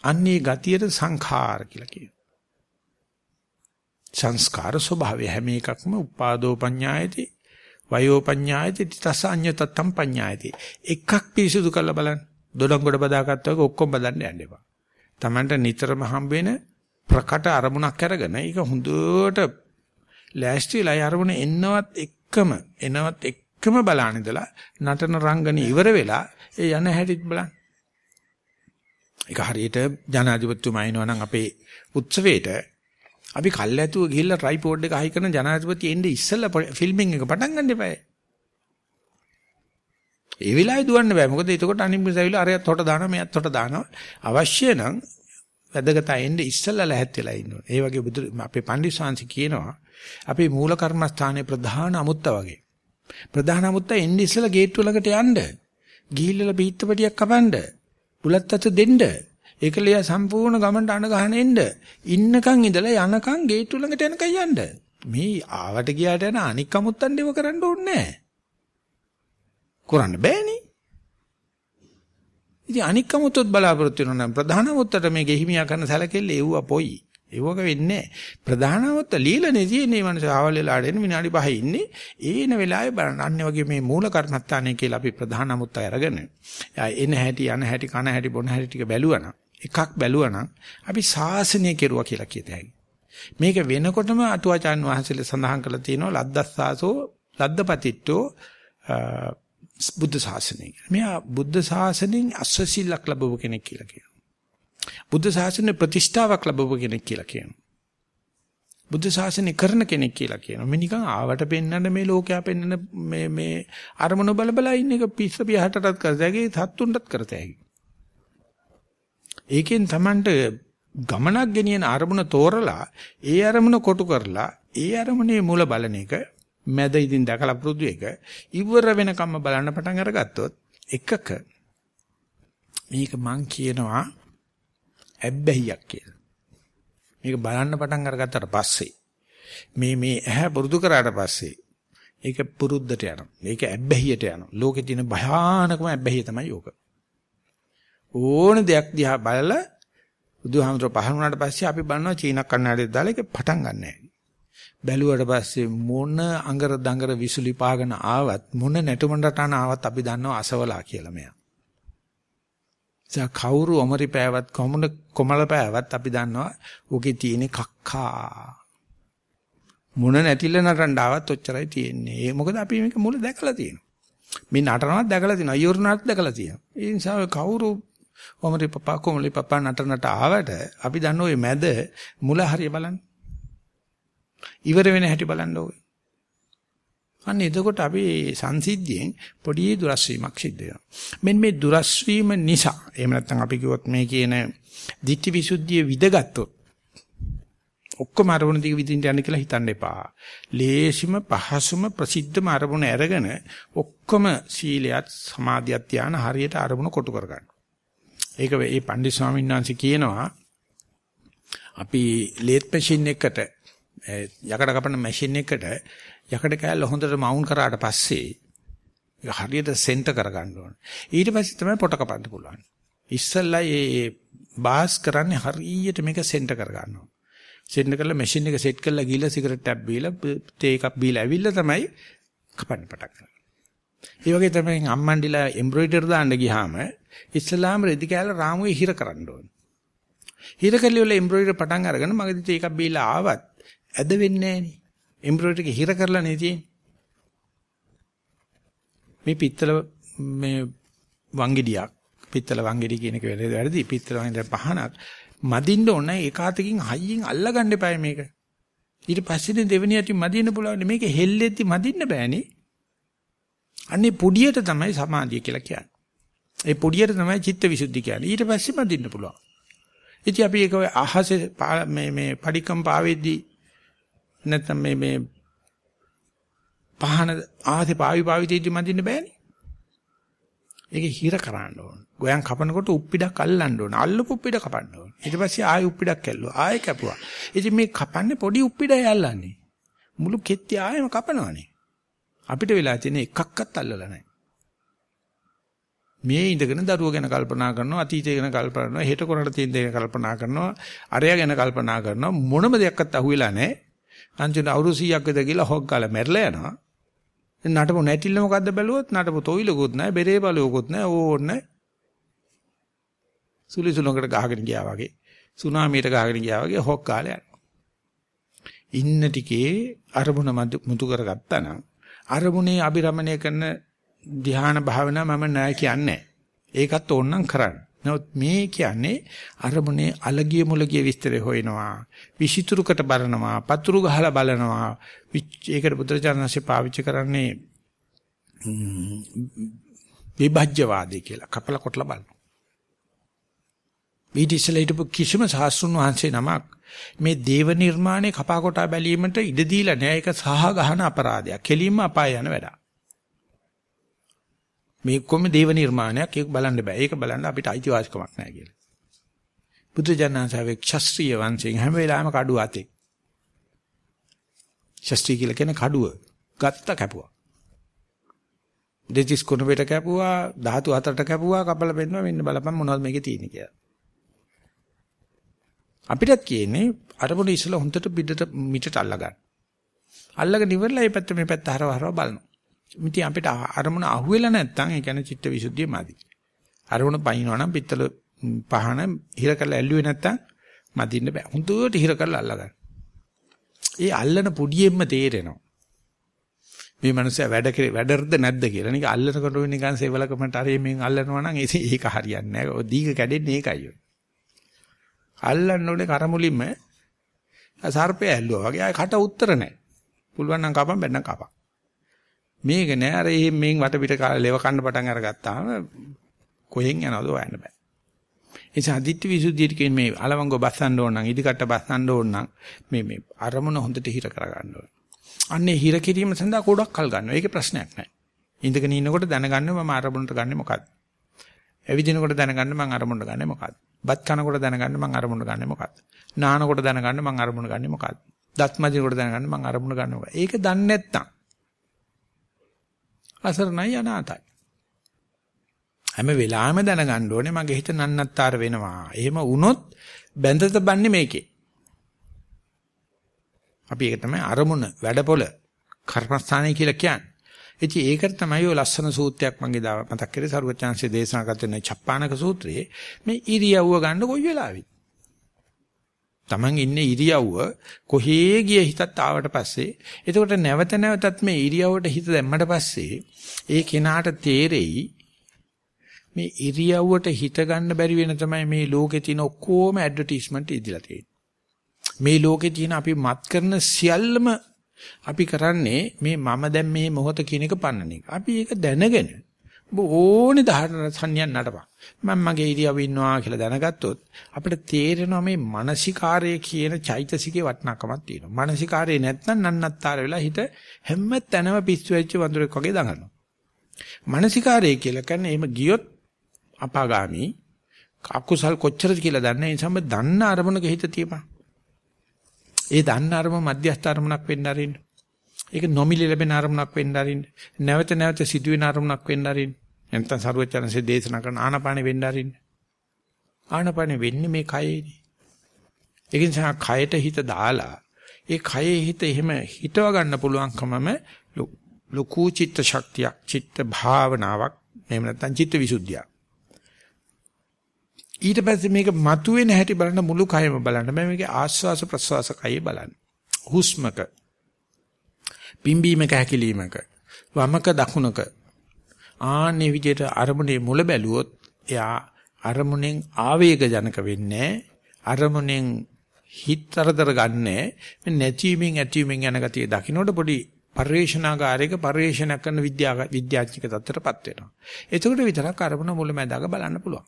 අන්නේ ගතියට සංඛාර කියලා කියනවා. සංස්කාර ස්වභාවය හැම එකක්ම උපාදෝ පඤ්ඤායති වයෝ පඤ්ඤායති තස අඤ්ඤතත්තම් පඤ්ඤායති එකක් පිරිසුදු කරලා බලන්න දොඩම් ගොඩ බදාගත්තා වගේ ඔක්කොම බදන්න යන්න එපා. Tamanට නිතරම හම්බ වෙන ප්‍රකට අරමුණක් අරගෙන ඒක හොඳට ලෑස්තිලා අරමුණ එන්නවත් එක්කම එනවත් එක්ක එකම බලන ඉඳලා නටන රංගනේ ඉවර වෙලා ඒ යන හැටිත් බලන්න. ඒක හරියට ජනාධිපතිතුමා එනවනම් අපේ උත්සවයට අපි කල්ැතුව ගිහිල්ලා ට්‍රයිපෝඩ් එක අහි කරන ජනාධිපති එන්නේ ඉස්සෙල්ලා ෆිල්මින් එක පටන් ගන්න එපා. ඒ වෙලාවේ දුවන්න බෑ. මොකද එතකොට අනිත් මිසවිලා අරයත් හොට දානවා මෙයත් හොට දානවා. අවශ්‍ය නම් වැදගත් අයෙන්නේ ඉස්සෙල්ලා ලැහත් වෙලා ඉන්න ඕනේ. ඒ වගේ බුදු අපේ පණ්ඩිත කියනවා අපේ මූල කර්මස්ථානයේ ප්‍රධාන අමුත්ත වගේ. ප්‍රධාන අමුත්ත එන්නේ ඉස්සලා ගේට්ටුව ළඟට යන්න. ගිහිල්ලා පිටපටියක් කපන්න. බුලත් අත දෙන්න. ඒකලිය සම්පූර්ණ ගමන්ට අණ ගහන එන්න. ඉන්නකන් ඉඳලා යනකන් ගේට්ටුව ළඟට යනකන් යන්න. මේ ආවට ගියාට යන අනික් අමුත්තන් දෙව කරන්න ඕනේ නැහැ. කරන්න බෑනේ. ඉතින් අනික් අමුත්තොත් බලාපොරොත්තු වෙනවා නම් ප්‍රධාන අමුත්තට මේ ගෙහිමියා කරන සැලකෙල්ල එව්ව පොයි. ඒවක වෙන්නේ ප්‍රධානවත්ත ලීලනේ තියෙන්නේ මනස ආවල් වෙලාට එන විනාඩි 5 ඉන්නේ ඒන වෙලාවේ බලන්න අන්නේ වගේ මේ මූල කර්මත්තානේ කියලා අපි ප්‍රධානමුත් අරගෙන එන හැටි යන හැටි කන හැටි බොන හැටි ටික බැලුවනම් එකක් බැලුවනම් අපි සාසනය කෙරුවා කියලා කියත හැකියි මේක වෙනකොටම අටුවාචාන් වහන්සේලා සඳහන් කරලා තියෙනවා ලද්දස්සාසෝ ලද්දපතිට්ටෝ බුද්ධ ශාසනය. මෙයා බුද්ධ ශාසනයෙන් අස්වැසිල්ලක් ලැබුව කෙනෙක් කියලා කියනවා. බුද්ධ ශාසනය ප්‍රතිෂ්ඨාවක් ලැබුව කෙනෙක් කියලා කියනවා. බුද්ධ ශාසනය කරන කෙනෙක් කියලා කියනවා. මේ නිකන් ආවට පෙන්වන්න මේ ලෝකයා පෙන්වන මේ මේ අරමුණ බල බල ඉන්න එක පිස්ස පියහටටත් කරතැයි සත්තුන්ටත් කරතැයි. ඒකෙන් Tamanට ගමනක් ගෙනියන අරමුණ තෝරලා ඒ අරමුණ කොටු කරලා ඒ අරමුණේ මූල බලන එක මැද ඉදින් දැකලා පුරුදු එක ඉවර වෙනකම්ම බලන්න පටන් අරගත්තොත් එකක මේක මං කියනවා ඇබ්බැහියක් කියලා. මේක බලන්න පටන් අරගත්තට පස්සේ මේ මේ ඇහැ පුරුදු කරාට පස්සේ ඒක පුරුද්දට යනවා. මේක ඇබ්බැහියට යනවා. ලෝකේ තියෙන භයානකම ඇබ්බැහිය තමයි ඕක. ඕන දෙයක් දිහා බලලා බුදුහාමුදුර පහළ වුණාට පස්සේ අපි බලනවා චීන කන්නඩියක් දාලා ඒක පටන් ගන්නෑ. බැලුවට පස්සේ මොන අඟර දඟර විසුලි පාගන ආවත් මොන නැටුමඬටන ආවත් අපි දන්නවා අසවලා කියලා මෙයා. ඒ කවුරු ඔමරි පෑවත් කොමුණ කොමල පෑවත් අපි දන්නවා ඕකේ තියෙන කක්කා. මොන නැටිල්ල නටන්න ආවත් ඔච්චරයි තියෙන්නේ. ඒ මොකද අපි මේක මුල දැකලා තියෙනවා. මේ නටනවත් දැකලා තියෙනවා. අයෝරුණාත් දැකලා තියෙනවා. ඒ නිසා කවුරු ඔමරි පපා කොමලි පපා නටනට ආවට අපි දන්න ඔය මැද මුල හරිය බලන්න. ඉවර වෙන හැටි බලන්න ඕනේ. අන්න එතකොට අපි සංසිද්ධියෙන් පොඩි දුරස් වීමක් සිද්ධ වෙනවා. මෙන්න මේ දුරස් වීම නිසා එහෙම නැත්නම් අපි කිව්වොත් මේ කියන ditthi visuddhiය විදගත්තොත් ඔක්කොම අරමුණ දිග විදිහට යන්න කියලා හිතන්න එපා. ලේසිම පහසුම ප්‍රසිද්ධම අරමුණ අරගෙන ඔක්කොම සීලයත් සමාධියත් ධාන හරියට අරමුණ කොටු කරගන්න. ඒක මේ පණ්ඩිත ස්වාමීන් වහන්සේ කියනවා අපි ලේත් මැෂින් එකකට යකඩ කපන මැෂින් එකකට යකඩ කෑල්ල හොඳට මවුන් කරාට පස්සේ ඒක හරියට සෙන්ටර් කරගන්න ඕනේ. ඊට පස්සේ තමයි පොට කපන්න පුළුවන්. ඉස්සල්ලා මේ බාස් කරන්නේ හරියට මේක සෙන්ටර් කරගන්නවා. සෙන්ටර් කරලා මැෂින් එක සෙට් කරලා ගිහලා සිගරට් එකක් බීලා තේ එකක් බීලා ඇවිල්ලා තමයි කපන්න පටන් ගන්නේ. ඒ වගේ තමයි අම්මන්ඩිලා එම්බ්‍රොයිඩර් දාන්න ගියාම ඉස්ලාම රෙදි කෑල්ල රාමුවේ හිර කරන්න ඕනේ. හිර කල්ලි වල එම්බ්‍රොයිඩර් පටන් අරගෙන මගදී තේ එකක් බීලා ආවත් ඇද වෙන්නේ නැහනේ. එම්බ්‍රොයිඩර් එක හිර කරලා නේ තියෙන්නේ. මේ පිත්තල මේ වංගෙඩියක් පිත්තල වංගෙඩි කියන එක වැරදි පිත්තල වංගෙඩි පහනක් මදින්න ඕන ඒකාතකින් හයියෙන් අල්ලගන්න එපා මේක. ඊට පස්සේ දෙවෙනි යටි මදින්න පුළුවන් මේක හෙල්ලෙද්දි මදින්න බෑනේ. අන්නේ පොඩියට තමයි සමාධිය කියලා කියන්නේ. ඒ පොඩියට තමයි චිත්තවිසුද්ධි කියන්නේ. ඊට පස්සේ මදින්න පුළුවන්. ඉතින් අපි ඒක අහසේ මේ මේ පඩිකම් පාවෙද්දී නැත්නම් මේ මේ පහන ආසේ පාවි පාවි තීදි මදින්න බෑනේ. ඒක හිර කරන්න ඕන. ගෝයන් කපනකොට උප්පිඩක් අල්ලන්න ඕන. අල්ලපු උප්පිඩ කපන්න ඕන. ඊට පස්සේ ආයෙ උප්පිඩක් කැල්ලුවා. ආයෙ කැපුවා. ඉතින් මේ කපන්නේ පොඩි උප්පිඩයි අල්ලන්නේ. මුළු කෙත්ති ආයෙම කපනවනේ. අපිට වෙලා තියෙන එකක්වත් අල්ලලා නැහැ. මේ ඉඳගෙන දරුවෝ ගැන කල්පනා කරනවා අතීතය ගැන කල්පනා කරනවා හෙට කරට තියෙන දේ කල්පනා කරනවා අරයා ගැන කල්පනා කරනවා මොනම දෙයක්වත් අහුවෙලා නැහැ අන්තිමට අවුරුදු 100ක් විතර ගිහලා හොක් ගාලා මැරලා යනවා. නටපො නැටිල්ල මොකද්ද බැලුවොත් නටපො තොইলකුත් නැහැ, බෙරේ බලුවකුත් නැහැ, ඕන්නේ. සුලි සුලකට ගහගෙන ගියා වගේ, සුනාමියට ගහගෙන ගියා වගේ හොක් ගාලා යනවා. ඉන්න ටිකේ අරමුණ මුතු කරගත්තා නම් අරමුණේ අබිරමණය කරන ධ්‍යාන භාවනා මම නෑ කියන්නේ. ඒකත් ඕනනම් කරන්න. නමුත් මේ කියන්නේ අරමුණේ අලගිය මුලගිය විස්තරය හොයනවා විසිතුරුකට බලනවා පතුරු ගහලා බලනවා ඒකට බුදුරජාණන්සේ පාවිච්චි කරන්නේ විභජ්‍යවාදී කියලා කපල කොටලා බලනවා ඊටිසලා හිටපු කිසිම සාස්ෘණ වහන්සේ නමක් මේ දේව නිර්මාණය කපා කොටා බැලීමට ඉඩ දීලා නෑ ඒක සහ ගහන අපරාධයක් කෙලින්ම අපාය යන වැඩක් මේ කොම දේව නිර්මාණයක් ඒක බලන්න බෑ. ඒක බලන්න අපිට අයිතිවාසිකමක් නැහැ කියලා. බුදු ජානනාංශාවේ ශාස්ත්‍රීය වංශයෙන් හැම වෙලාවෙම කඩුව අතේ. ශාස්ත්‍රී කියලා කියන්නේ කඩුව. ගත්ත කැපුවා. දෙතිස් කුණ පිට කැපුවා, ධාතු හතරට කැපුවා, කපල බෙන්නවා මෙන්න බලපන් මොනවද මේකේ තියෙන්නේ කියලා. අපිටත් කියන්නේ අරමුණ ඉස්සලා හොන්දට පිටට මිටට අල්ලගන්න. අල්ලගෙන ඉවරලා මේ පැත්ත මේ පැත්ත හරව හරව බලනවා. ඉතින් අපිට අරමුණ අහුවෙලා නැත්නම් ඒ කියන්නේ චිත්ත විසුද්ධිය මදි. අරමුණ පයින්නවා නම් පිටතල පහන හිර කරලා ඇල්ලුවේ නැත්නම් මදින්න බෑ. හුදුවට හිර කරලා අල්ලගන්න. ඒ අල්ලන පොඩියෙන්ම තේරෙනවා. මේ මනුස්සයා වැඩ වැඩර්ද නැද්ද කියලා. නික අල්ලනකොට නිකන් සේවලකමට හරි මේන් අල්ලනවා නම් ඒක හරියන්නේ නැහැ. ඔය දීග කැඩෙන්නේ ඒකයි ඔය. අල්ලන්න ඕනේ කරමුලින්ම සර්පය ඇල්ලුවා වගේ ආය කට උත්තර නැහැ. පුළුවන් නම් කපන් බැන්නම් කපන්. මේක නෑ අර එහෙම මෙන් වටපිට කාලේ ලෙව කන්න පටන් අරගත්තාම කොහෙන් යනවද හොයන්න බෑ. ඒ නිසා අදිත්‍ය විසුද්ධියට කියන්නේ මේ අලවංග බස්සන්න ඕන නම් ඉදිකට බස්සන්න ඕන නම් මේ මේ අරමුණ හොඳට හිර කරගන්න ඕන. අන්නේ හිර කිරීම සඳහා ගොඩක් කල් ගන්නවා. ඒකේ ප්‍රශ්නයක් නෑ. ඉඳගෙන ඉන්නකොට දැනගන්න මම අරමුණට ගන්නෙ මොකද්ද? ඇවිදිනකොට දැනගන්න මම අරමුණට ගන්නෙ මොකද්ද? බත් කනකොට දැනගන්න මං අරමුණ ගන්නෙ මොකද්ද? නානකොට දැනගන්න මං අරමුණ ගන්නෙ මොකද්ද? දත් මදිනකොට දැනගන්න මං අරමුණ ගන්නෙ මොකද්ද? ඒක දන්නේ නැත්තම් අසරණයි අනාතයි. හැම වෙලාවෙම දැනගන්න ඕනේ මගේ හිත නන්නත්තර වෙනවා. එහෙම වුණොත් බැඳත බන්නේ මේකේ. අපි ඒක තමයි අරමුණ වැඩපොළ කර්මස්ථානය කියලා කියන්නේ. ඉතින් ඒකට තමයි ඔය ලස්සන සූත්‍රයක් මගේ දා මතක් කරේ සරුවචාන්සේ දේශනා කරන චප්පානක සූත්‍රයේ මේ ඉරියව්ව ගන්න කොයි වෙලාවෙත්. Taman ඉන්නේ ඉරියව්ව කොහේ ගිය හිතත් ආවට පස්සේ එතකොට නැවත නැවතත් මේ ඉරියව්වට හිත දැම්මට පස්සේ ඒ කෙනාට තේරෙයි මේ ඉරියව්වට හිත ගන්න බැරි වෙන තමයි මේ ලෝකේ තියෙන ඔක්කොම ඇඩ්වර්ටයිස්මන්ට් ඉදිලා තියෙන්නේ. මේ ලෝකේ තියෙන අපි මත් කරන සියල්ලම අපි කරන්නේ මේ මම දැන් මේ මොහොත කියන එක පන්නන එක. අපි ඒක දැනගෙන ඔබ ඕනේ දහන සංඥාන් නටපන්. මම මගේ ඉරියව්ව ඉන්නවා කියලා දැනගත්තොත් අපිට තේරෙනවා මේ මානසිකාරය කියන චෛතසිකේ වටිනාකමක් තියෙනවා. මානසිකාරය නැත්නම් නන්නත්තර වෙලා හිත හැම තැනම පිස්සු වෙච්ච වඳුරෙක් වගේ දඟනවා. මානසිකාරය කියලා කියන්නේ එහෙම ගියොත් අපාගාමි අකුසල් කොච්චරද කියලා දන්නේ ඒ නිසා දන්න අරමුණක හිත තියපන්. ඒ දන්න අරමුණ මධ්‍යස්ථ අරමුණක් වෙන්න ආරින්න. ඒක නොමිලි ලැබෙන අරමුණක් වෙන්න ආරින්න. නැවත නැවත සිදුවෙන අරමුණක් වෙන්න ආරින්න. නැත්නම් සරුවචනසේ දේශනා කරන ආනාපානෙ වෙන්න ආරින්න. ආනාපානෙ වෙන්නේ මේ කයේදී. ඒ නිසා කයට හිත දාලා ඒ කයේ හිත එහෙම හිතව ගන්න පුළුවන්කමම ලොකු චිත්ත ශක්තියක් චිත්ත භාවනාවක් එහෙම නැත්නම් චිත්ත විසුද්ධියක්. ඊට පස්සේ මේක මතුවෙන හැටි බලන්න මුළු කයම බලන්න. බෑ මේකේ ආස්වාස ප්‍රස්වාස කයේ බලන්න. හුස්මක පිම්බීමක හැකිලීමක වමක දකුණක. ආන්නේ විදිහට අරමුණේ මුල බැලුවොත් එයා අරමුණෙන් ආවේග ජනක වෙන්නේ අරමුණෙන් හිතරදර ගන්නෑ. නැතිවීමෙන් ඇතිවීමෙන් යන ගතිය දකින්නට පොඩි පරිේශනාගාරයක පරිේශන කරන විද්‍යා විද්‍යාඥක තත්ත්වයටපත් වෙනවා. එතකොට විතරක් අරමුණ මුලැමැදාක බලන්න පුළුවන්.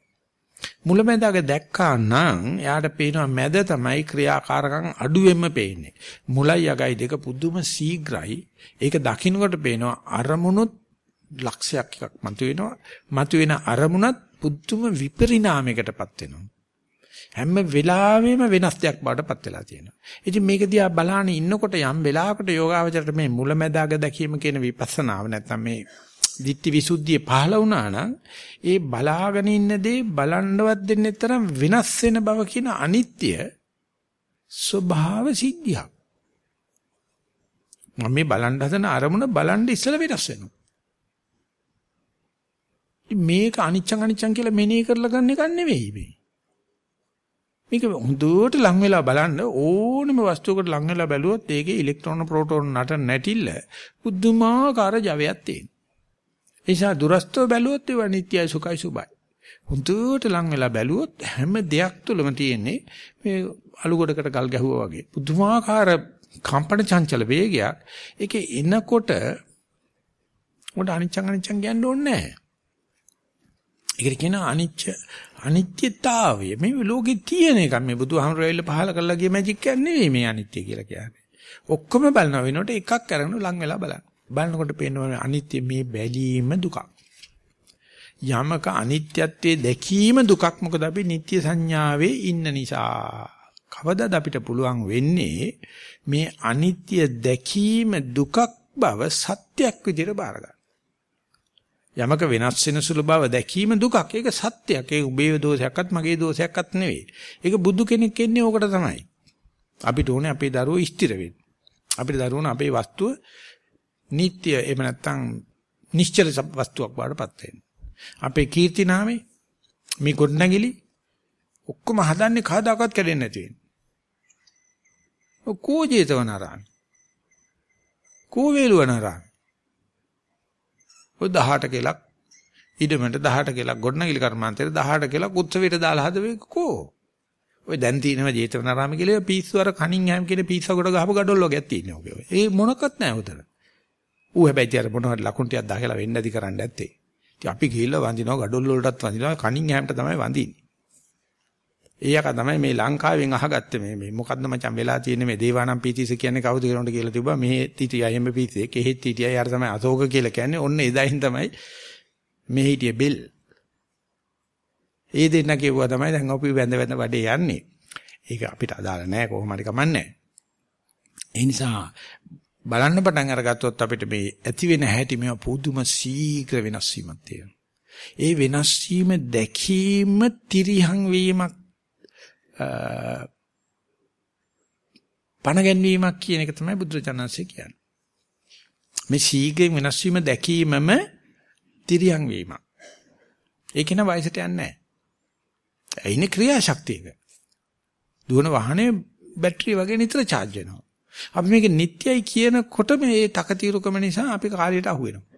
මුලැමැදාක දැක්කා නම් එයාට පේනවා මැද තමයි ක්‍රියාකාරකම් අඩුවෙන්ම පේන්නේ. මුලයි යගයි දෙක පුදුම ශීඝ්‍රයි. ඒක දකින්නකොට පේනවා අරමුණුත් ලක්ෂයක් එකක් මතුවෙනවා. මතුවෙන අරමුණත් පුදුම විපරිණාමයකටපත් වෙනවා. හැම වෙලාවෙම වෙනස් දෙයක් බාටපත් වෙලා තියෙනවා. ඉතින් මේක දිහා බලාන ඉන්නකොට යම් වෙලාවකට යෝගාවචරයට මේ මුලැමැදාක දැකීම කියන විපස්සනාව නැත්තම් මේ ditthi visuddhiය පහළ වුණා නම් ඒ බලාගෙන ඉන්න දේ බලන්නවත් දෙන්නේ තරම් වෙනස් වෙන බව කියන අනිත්‍ය ස්වභාව සිද්ධියක්. මම මේ බලන් හදන අරමුණ බලන් ඉස්සල වෙනස් වෙනවා. මේක අනිච්චං අනිච්චං කියලා මෙනෙහි කරලා ගන්න එක නෙවෙයි මේ. මේක හොඳට ලං වෙලා බලන්න ඕනම වස්තුවකට ලං වෙලා බැලුවොත් ඒකේ ඉලෙක්ට්‍රෝන ප්‍රෝටෝන නට නැටිල්ල පුදුමාකාර ජවයක් තියෙනවා. ඒ නිසා දුරස්තව බැලුවොත් ඒවා නිට්ටයයි සුඛයි සුබයි. හුදුට ලං වෙලා බැලුවොත් හැම දෙයක් තුළම තියෙන්නේ මේ අලු ගොඩකට ගල් ගැහුවා වගේ. පුදුමාකාර කම්පන චංචල වේගයක්. ඒකේ එනකොට උඩ අනිච්චං අනිච්චං කියන්න ඕනේ නැහැ. ඒකට කියන අනිච්ච අනිත්‍යතාවය මේ ලෝකේ තියෙන එක මේ බුදුහාමුදුරුවෝ පහල කරලා ගිය මැජික් එකක් නෙවෙයි මේ අනිත්‍ය කියලා කියන්නේ. ඔක්කොම බලන වෙනකොට එකක් අරගෙන ලං වෙලා බලන්න. බලනකොට පේනවා අනිත්‍ය මේ බැලීම දුකක්. යමක අනිත්‍යත්වයේ දැකීම දුකක් මොකද අපි නිත්‍ය සංඥාවේ ඉන්න නිසා. කවදාද අපිට පුළුවන් වෙන්නේ මේ අනිත්‍ය දැකීම දුකක් බව සත්‍යයක් විදිහට බාර ගන්න. යමක වෙනස් වෙන සුළු බව දැකීම දුකක්. ඒක සත්‍යයක්. ඒක උඹේ දෝෂයක්වත් මගේ දෝෂයක්වත් නෙවෙයි. ඒක බුදු කෙනෙක් කියන්නේ ඕකට තමයි. අපිට ඕනේ අපේ දරුවෝ ස්ථිර වෙන්න. අපේ දරුවෝ අපේ වස්තුව නিত্য එහෙම නැත්නම් නිශ්චල වස්තුවක් බාටපත් වෙන්න. අපේ කීර්ති නාමේ මේ ගොඩනැගිලි ඔක්කොම හදන්නේ කවදාකවත් කැඩෙන්නේ නැති වෙන. කෝ ජේතවනාරාම. කෝ වේලුවනාරාම. ඔය 18 කෙලක් ඉඩමට 18 කෙලක් ගොඩනැගිලි කර්මාන්තයට 18 කෙලක් උත්සවයට දාලා හදවේ කෝ. ඔය දැන් තියෙනවා ජේතවනාරාම කියලා පිස්සු අර කණින් හැම් කියන පිස්සු කොට ගහපු gadol වගේක් තියෙනවා ඔගේ. ඒ මොනකත් නැහැ උතන. ඌ හැබැයි තියර මොනවද ලකුණු ටිකක් දාලා වෙන්න ඇති කරන්න ඇත්තේ. ඉතින් අපි ගිහිල්ලා වඳිනවා gadol වලටත් වඳිනවා කණින් හැම්ට තමයි වඳින්නේ. ඒයක තමයි මේ ලංකාවෙන් අහගත්තේ මේ මේ මොකද්ද මචං වෙලා තියෙන්නේ මේ දේවානම් පීතිස කියන්නේ කවුද කියනකොට කියලා තිබ්බා මෙහෙ හිටියා එහෙම පීතිසේ කෙහෙත් හිටියා යාර තමයි අශෝක කියලා කියන්නේ ඔන්න එදායින් තමයි මේ හිටියේ බෙල් ඒ දෙන්න කිව්වා තමයි දැන් අපි වැඳ වැඳ වැඩේ යන්නේ. ඒක අපිට අදාළ නැහැ කොහොම හරි කමන්නේ. ඒ නිසා බලන්න පටන් අරගත්තොත් අපිට මේ ඇති වෙන හැටි මේ පුදුම ශීඝ්‍ර වෙනස් වීමක් තියෙනවා. ඒ වෙනස් වීම දැකීම තිරිහං වීමක් පණ ගැන්වීමක් කියන එක තමයි බුදුරජාණන්සේ කියන්නේ. මේ ශීඝ්‍රයෙන් වෙනස් වීම දැකීමම තිරියන් වීමක්. ඒක න වයසට යන්නේ නැහැ. ඇයිනේ ක්‍රියාශක්තියක. දුවන වාහනේ බැටරි වගේ නිතර charge වෙනවා. අපි මේක නිට්ටයයි කියනකොට මේ තකතිරුකම නිසා අපි කාලයට අහු වෙනවා.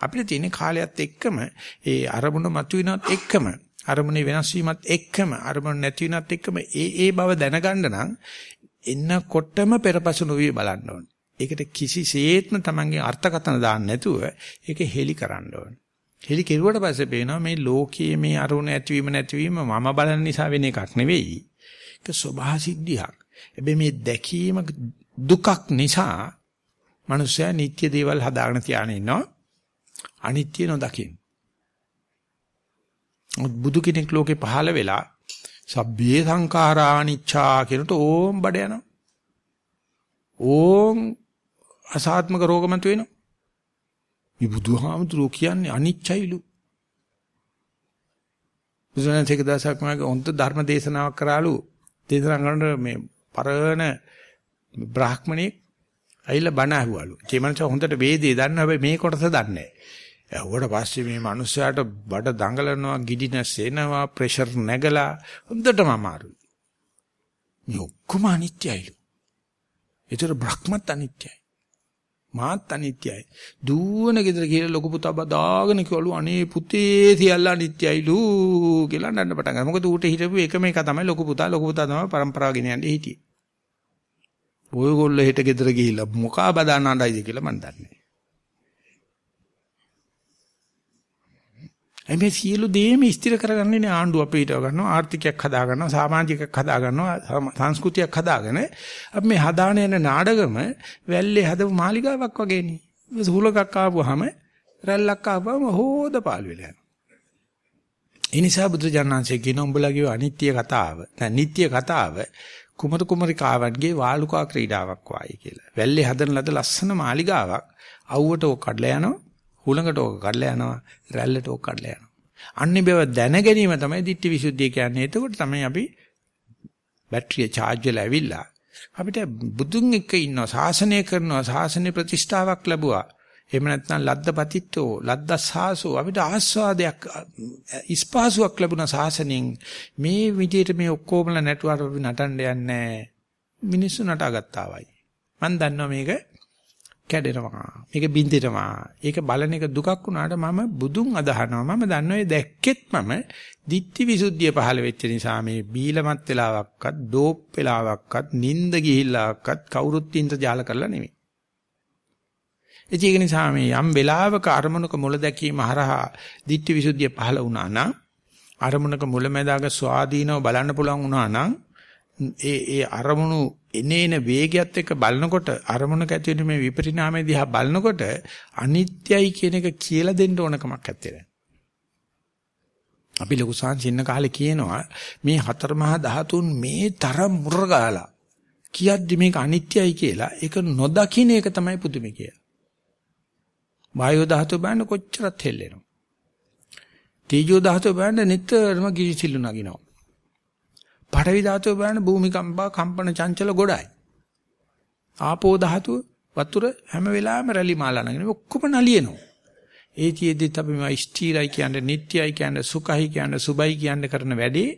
අපිට තියෙන කාලයත් එක්කම ඒ අරමුණ මතුවෙනවත් එක්කම අරමුණේ වෙනස් වීමත් එක්කම අරමුණ නැති වෙනත් එක්කම ඒ ඒ බව දැනගන්න නම් එන්නකොටම පෙරපසු නොවි බලන්න ඕනේ. ඒකට කිසිසේත්ම Tamange අර්ථකථන දාන්න නැතුව ඒක හෙලි කරන්න ඕනේ. හෙලි කෙරුවට පස්සේ පේනවා මේ ලෝකයේ මේ අරුණ ඇතිවීම නැතිවීම මම බලන නිසා වෙන එකක් නෙවෙයි. ඒක සබහා සිද්ධියක්. හැබැයි මේ දැකීම දුකක් නිසා මිනිස්සයා නිත්‍ය දේවල් හදාගෙන තියාගෙන ඉන්නවා. අනිත්‍ය නොදකින්. බුදු කෙනෙක් ලෝකේ පහළ වෙලා සබ්බේ සංඛාරා අනිච්චා කියනට ඕම් බඩ යනවා. ඕම් අසාත්මක රෝගමත් වෙනවා. මේ බුදුහාමුදුරුවෝ කියන්නේ අනිච්චයිලු. බුදුන් තේක දසක් මාගේ ඔන්ත ධර්ම දේශනාවක් කරාලු. දේශනා කරනකොට මේ පරණ බ්‍රාහ්මණෙක් ඇවිල්ලා බණ අහුවලු. ඒ මනස හොඳට වේදේ දන්න හැබැයි මේ කොටස දන්නේ නැහැ. ඇහුවට පස්සේ මේ මිනිස්සයාට බඩ දඟලනවා, ගිඩිනස් එනවා, ප්‍රෙෂර් නැගලා හොඳටම අමාරුයි. මේ ඔක්කොම අනිත්‍යයිලු. ඒතර බ්‍රහ්මත් අනිත්‍යයි. මාත් අනිත්‍යයි. දුවන ගෙදර කියලා ලොකු පුතා බදාගෙන කිව්වලු අනේ පුතේ සියල්ල අනිත්‍යයිලු කියලා නන්න පටන් ගත්තා. මොකද ඌට හිටපු එකම එක තමයි ලොකු පුතා. ලොකු පුතා තමයි પરම්පරාව ගෙන යන්නේ හිටියේ. ඔයගොල්ලෝ හෙට ගෙදර ගිහිල්ලා මොකා බදාන අඬයිද කියලා මන් දන්නේ නැහැ. මේ සියලු දේම ස්ථිර කරගන්නේ නේ ආණ්ඩුව අපේ හිටව ගන්නවා ආර්ථිකයක් හදා ගන්නවා සමාජිකයක් හදා ගන්නවා සංස්කෘතියක් හදාගෙන අපි මේ හදාන යන නාඩගම වැල්ලේ හදපු මාලිගාවක් වගේනේ. සුහුලකක් ආවම රැල්ලක් ආවම හොද පාළු වෙලා යනවා. ඒ නිසා බුදුජානනාංශය කියන උඹලා කියව අනිත්‍ය කතාව. නැත්නම් නිට්ටය කතාව කුමරු කුමරිකාවන්ගේ වාලුකා ක්‍රීඩාවක් වායි කියලා. වැල්ලේ හදන ලද ලස්සන මාලිගාවක් අවුවට ඕක කඩලා යනවා, හුලඟට ඕක කඩලා යනවා, රැල්ලට ඕක කඩලා යනවා. අන්නේ බව දැන ගැනීම තමයි ditthi visuddhiය කියන්නේ. එතකොට තමයි අපි බැටරිය charge වෙලා ඇවිල්ලා අපිට බුදුන් එක්ක ඉන්නවා, ශාසනය කරනවා, ශාසනය ප්‍රතිෂ්ඨාවක් ලැබුවා. එහෙම නැත්නම් ලද්දපතිත්තෝ ලද්දසාසෝ අපිට ආස්වාදයක් ඉස්පාසුවක් ලැබුණා සාසනෙන් මේ විදිහට මේ ඔක්කොමලා නැටුවාට අපි නටන්න යන්නේ මිනිස්සු නටාගත්තා වයි මම දන්නවා මේක කැඩෙනවා. මේක බින්දෙනවා. ඒක බලන එක දුකක් වුණාට මම බුදුන් අදහනවා. මම දන්නවා ඒ දැක්කෙත් මම ditthi visuddhiya පහළ වෙච්ච නිසා මේ බීලමත් වෙලාවක්වත් ඩෝප් වෙලාවක්වත් නිින්ද ගිහිල්ලාවක්වත් කවුරුත් ඉන්ද්‍රජාල කරලා නෙමෙයි. ඒක නිසා මේ යම් වෙලාවක අරමුණක මුල දැකීම හරහා ditthi visuddhiya පහළ වුණා නම් අරමුණක මුලැමැදාග ස්වාධීනව බලන්න පුළුවන් වුණා නම් ඒ ඒ අරමුණු එනේන වේගයත් එක්ක බලනකොට අරමුණක ඇති වෙන මේ විපරිණාමය දිහා බලනකොට අනිත්‍යයි කියන එක කියලා දෙන්න ඕන කමක් නැත්තේ. අපි ලොකු සංසින්න කාලේ කියනවා මේ හතර මහා ධාතුන් මේ තරම් මුර්ගාලා කියද්දි මේක අනිත්‍යයි කියලා ඒක නොදකින්න එක තමයි පුදුමේ කියලා. වායෝ ධාතුව බලන්න කොච්චරත් හෙල්ලෙනවා. තේජෝ ධාතුව බලන්න නිතරම ගිරිසිල්ලු නගිනවා. පඨවි ධාතුව බලන්න භූමිකම්පා කම්පන චංචල ගොඩයි. ආපෝ ධාතුව වතුර හැම වෙලාවෙම රැලි මාලා නගින ඔක්කොම නලියනවා. ඒ තියේදිත් අපි මේ ස්ථිරයි කියන්නේ නිට්ටයයි කියන්නේ සුඛයි කියන්නේ සුබයි කියන්නේ කරන වැඩේ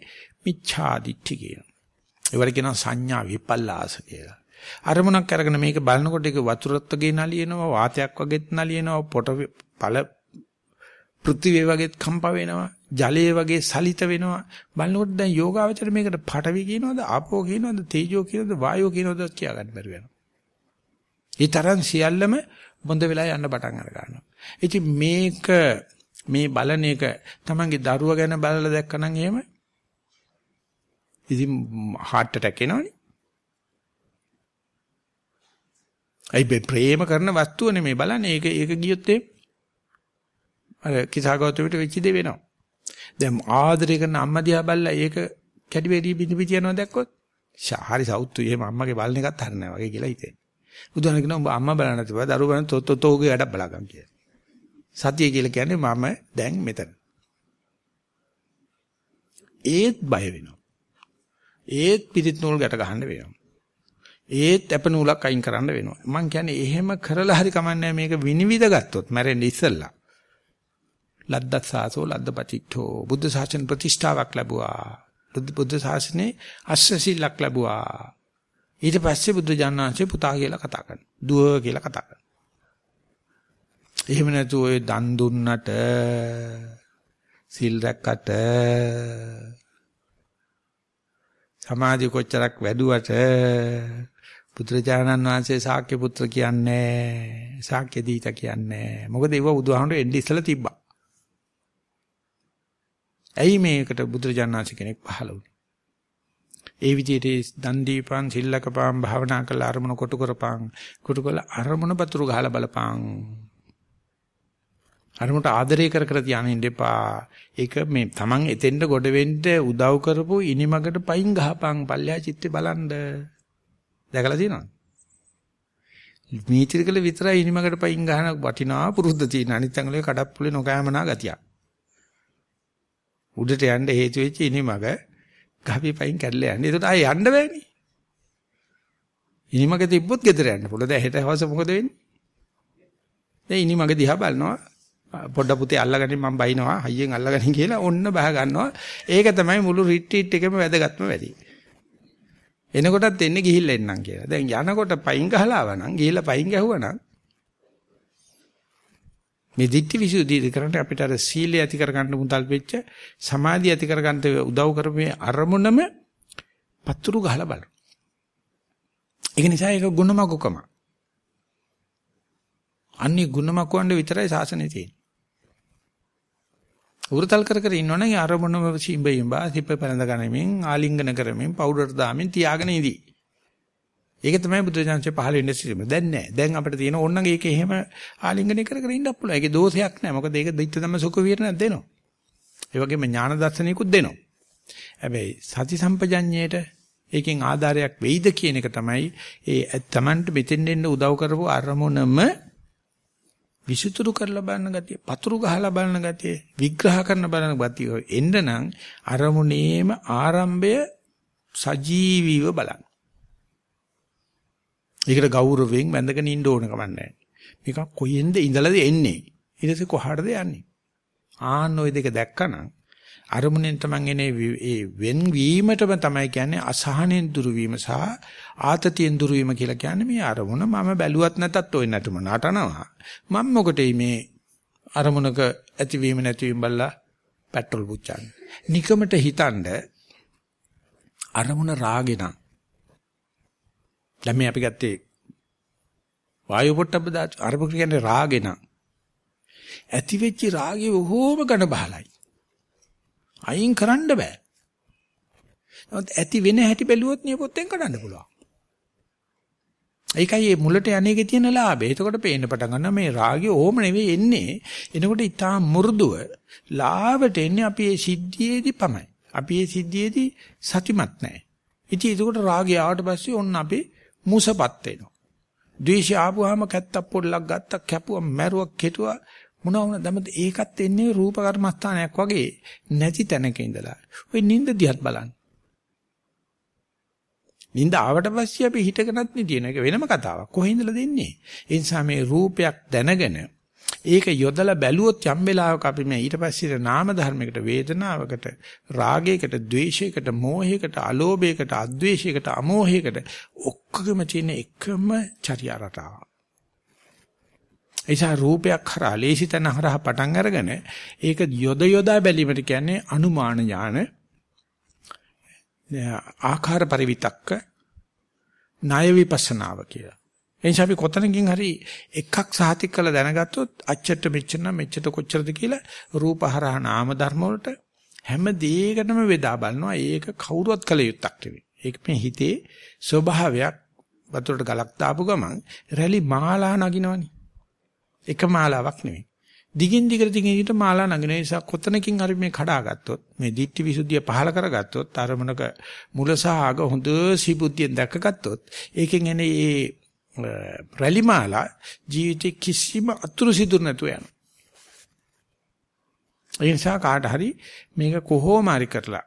මිච්ඡාදිත්‍ති කියනවා. ඒවට කියනවා සංඥා විපල්ලාස කියලා. අරමුණක් අරගෙන මේක බලනකොට ඒක වතුරත් වගේ නලියනවා වාතයක් වගේත් නලියනවා පොට පළ පෘථිවිය වගේත් කම්ප වෙනවා ජලයේ වගේ සලිත වෙනවා බලනකොට දැන් යෝගාවචර මේකට පඨවි කියනවද ආපෝ කියනවද තේජෝ කියනවද වායෝ කියනවද කියා ගන්න බැරි වෙනවා. ඒ තරම් සියල්ලම බොඳ වෙලා යන්න පටන් අර ගන්නවා. ඉතින් මේක මේ බලන එක තමන්ගේ දරුවා ගැන බලලා දැක්කනම් එහෙම ඉතින් heart attack එනවනේ. අයි මේ ප්‍රේම කරන වස්තුව නෙමෙයි බලන්නේ ඒක ඒක ගියොත් ඒ අර කිසాగෞතමයට වෙච්ච දේ වෙනවා. දැන් ආදරය කරන අම්මා දිහා බැලලා ඒක කැඩි වෙඩි බිනි පිටි යනවා දැක්කොත් හරි සෞතු එහෙම අම්මගේ බලන එකත් හරිය නෑ වගේ කියලා හිතේ. බුදුහාම කියනවා උඹ අම්මා බලන්න තිබා දරුවෝ බලන්න තොත් තොතෝගේ වැඩ බලගන්න කියලා. සතිය කියලා කියන්නේ මම දැන් මෙතන. ඒත් බය වෙනවා. ඒත් පිටිත් නූල් ගැට ගහන්න වෙනවා. ඒත් අප නූලක් අයින් කරන්න වෙනවා. මං කියන්නේ එහෙම කරලා හරි කමන්නේ මේක විනිවිද ගත්තොත් මැරෙන්න ඉස්සෙල්ලා. ලද්දක් සාසෝ ලද්දපතිට්ඨෝ බුද්ධ ශාසන ප්‍රතිෂ්ඨාවක් ලැබුවා. බුද්ධ ශාසනේ අස්සසිලක් ලැබුවා. ඊට පස්සේ බුද්ධ ජානනාංශේ පුතා කියලා කතා කරනවා. දුව කියලා කතා කරනවා. එහෙම නැතු ඔය දන් දුන්නට සිල් රැක්කට සමාධි කොච්චරක් වැඩුවට පුත්‍රජානන් වහන්සේ ශාක්‍ය පුත්‍ර කියන්නේ ශාක්‍ය දීත කියන්නේ මොකද ඒව බුදුහාමුදුරේ එන්නේ ඉස්සලා තිබ්බා. ඇයි මේකට බුදුරජාණන් කෙනෙක් පහළ වුනේ? ඒ විදිහට දන් දීපන් සිල්ලකපන් භාවනා කළ අරමුණ කොටු කරපන්. කොටු කළ අරමුණ පතුරු ගහලා බලපන්. අරමුණට ආදරය කර කර තියාගෙන ඉඳපා ඒක මේ Taman එතෙන්ට ගොඩ වෙන්න උදව් කරපු ඉනිමකට පයින් ගහපන්. පල්ලෙහා චිත්තේ බලන්න. දැකලා තියෙනවද? මීචිරකල විතරයි ඉනිමකට පයින් ගහන වටිනා පුරුද්ද තියෙන අනිත් ඇඟලේ කඩප්පුලේ නොකෑමනා ගතියක්. උඩට යන්න හේතු වෙච්ච ඉනිමග ගහපි පයින් කැඩලා යන්නේ ඒකට ආයෙ යන්න බෑනේ ඉනිමග තිබ්බොත් ගෙදර යන්න පුළුවන් දැන් හෙට හවස මොකද වෙන්නේ දැන් ඉනිමග දිහා බලනවා පොඩ පුතේ අල්ලගනින් මම බයිනවා හයියෙන් අල්ලගනින් කියලා ඔන්න බහ ගන්නවා. ඒක තමයි මුළු රිට්‍රීට් එකේම වැදගත්ම වැඩි. එනකොටත් එන්නේ ගිහිල්ලා එන්නම් කියලා. දැන් යනකොට පයින් ගහලා ආවනම් ගිහිල්ලා පයින් ගැහුවනම් මේ දිට්ඨි විසුද්ධිය කරන්නේ අපිට අර සීලය ඇති කරගන්න මුදල් වෙච්ච සමාධිය ඇති කරගන්න උදව් කරපු අරමුණම පතුරු ගහලා බලන්න. ඒක නිසා ඒක ගුණමගකම. අන්නේ ගුණමකවන්න විතරයි සාසනේ තියෙන්නේ. උරතල් කර කර ඉන්නවනම් අරමුණම සිඹිඹා සිප පැනඳ ගනිමින් ආලිංගන කරමින් පවුඩර් දාමින් තියාගෙන ඉදී. ඒක තමයි බුදුජානකේ පහළ වෙන්නේ සිටිම. දැන් නෑ. දැන් අපිට තියෙන ඕනනම් ඒක එහෙම ආලිංගනය කර කර ඉන්නත් පුළුවන්. ඒකේ දෝෂයක් නෑ. මොකද ඒක දිට්ඨ ධම්ම සුඛ විහරණයක් දෙනවා. ඒ වගේම ඥාන දර්ශනිකුත් දෙනවා. හැබැයි සති සම්පජඤ්ඤයට ඒකෙන් ආධාරයක් වෙයිද කියන එක තමයි ඒ තමන්ට මෙතෙන් දෙන්න උදව් කරපු අරමුණම විසුතුරු කරලා බලන ගතිය, පතුරු ගහලා බලන ගතිය, විග්‍රහ කරන බලන ගතිය එන්න නම් අරමුණේම ආරම්භය සජීවීව බලන්න. ඒකට ගෞරවයෙන් වැඳගෙන ඉන්න ඕන කමක් නැහැ. මේක කොහෙන්ද ඉඳලාද එන්නේ? ඊට පස්සේ කොහාටද යන්නේ? ආන්න ওই දෙක දැක්කනම් අරමුණෙන් තමන් එනේ ඒ වෙන්වීමටම තමයි කියන්නේ අසහනෙන් දුරු වීම සහ ආතතියෙන් දුරු වීම කියලා කියන්නේ මේ අරමුණ මම බැලුවත් නැතත් ඔය නැතුම නටනවා මම මොකටේ මේ අරමුණක ඇතිවීම නැතිවීම බලලා පෙට්‍රල් පුච්චන්නේ නිකමට හිතනද අරමුණ රාගෙන දැන් මේ අපි ගත්තේ වායු පොට්ටබ්බ දාතු අරමුණ කියන්නේ රාගෙන ඇති වෙච්ච රාගය බොහෝම ඝන බහලයි අයින් කරන්න බෑ. නමුත් ඇති වෙන හැටි බැලුවොත් නියපොත්තෙන් කඩන්න පුළුවන්. ඒකයි මේ මුලට යන්නේකේ තියෙන ලාභය. එතකොට පේන්න පටන් ගන්නවා මේ රාගය ඕම නෙවෙයි එන්නේ. එනකොට ඊටා මෘදුව ලාවට එන්නේ අපි මේ සිද්ධියේදී පමයි. අපි මේ සිද්ධියේදී සතිමත් නැහැ. ඉතින් ඒකට රාගය ආවට පස්සේ ඔන්න අපි මුසපත් වෙනවා. ද්වේෂය ආපුවාම කැත්තක් පොඩ්ඩක් ගත්තා කැපුවා මැරුවා කෙටුවා මොනවා වුණත් දැන් ඒකත් එන්නේ රූප කර්මස්ථානයක් වගේ නැති තැනක ඉඳලා. ওই නිින්ද දිහත් බලන්න. නිින්ද ආවට පස්සේ අපි හිතකනත් නිදින එක වෙනම කතාවක්. කොහේඳලා දෙන්නේ? ඒ නිසා මේ රූපයක් දැනගෙන ඒක යොදලා බැලුවොත් යම් වෙලාවක අපි මේ ඊට පස්සේ නාම ධර්මයකට වේදනාවකට රාගයකට ද්වේෂයකට මෝහයකට අලෝභයකට අද්වේෂයකට අමෝහයකට ඔක්කොගෙම තියෙන එකම චර්යා රටාවක්. ඒසා රූපයක් හරහා ලේසිතන හරහා පටන් අරගෙන ඒක යොද යොදා බැලීමට කියන්නේ අනුමාන ඥාන ආකාර පරිවිතක්ක ණය විපස්සනාව කියලා. එනිසා අපි කොතනකින් හරි එකක් සාතික් කරලා දැනගත්තොත් අච්චට මෙච්චර මෙච්චර කොච්චරද කියලා රූප හරහා නාම ධර්ම වලට හැම දෙයකටම වේදා බලනවා. ඒක කවුරුවත් කළ යුත්තක් නෙවෙයි. ඒක මේ හිතේ ස්වභාවයක් වතුරට ගලක් දාපු ගමන් රැලි මාලා නගිනවනේ. එක මාලාවක් නෙවෙයි. දිගින් දිගට දිගින් දිගට මාලා නගින නිසා කොතනකින් හරි මේ කඩාගත්තොත් මේ ditthi visuddhiය පහල කරගත්තොත් අරමුණක මුල සහ අග හොඳ සිබුද්ධියෙන් දැකගත්තොත් ඒකෙන් එනේ මේ රැලි මාලා ජීවිතේ කිසිම අතුරු සිදුරු නැතුව යනවා. ඒ නිසා කාට හරි මේක කොහොම හරි කරලා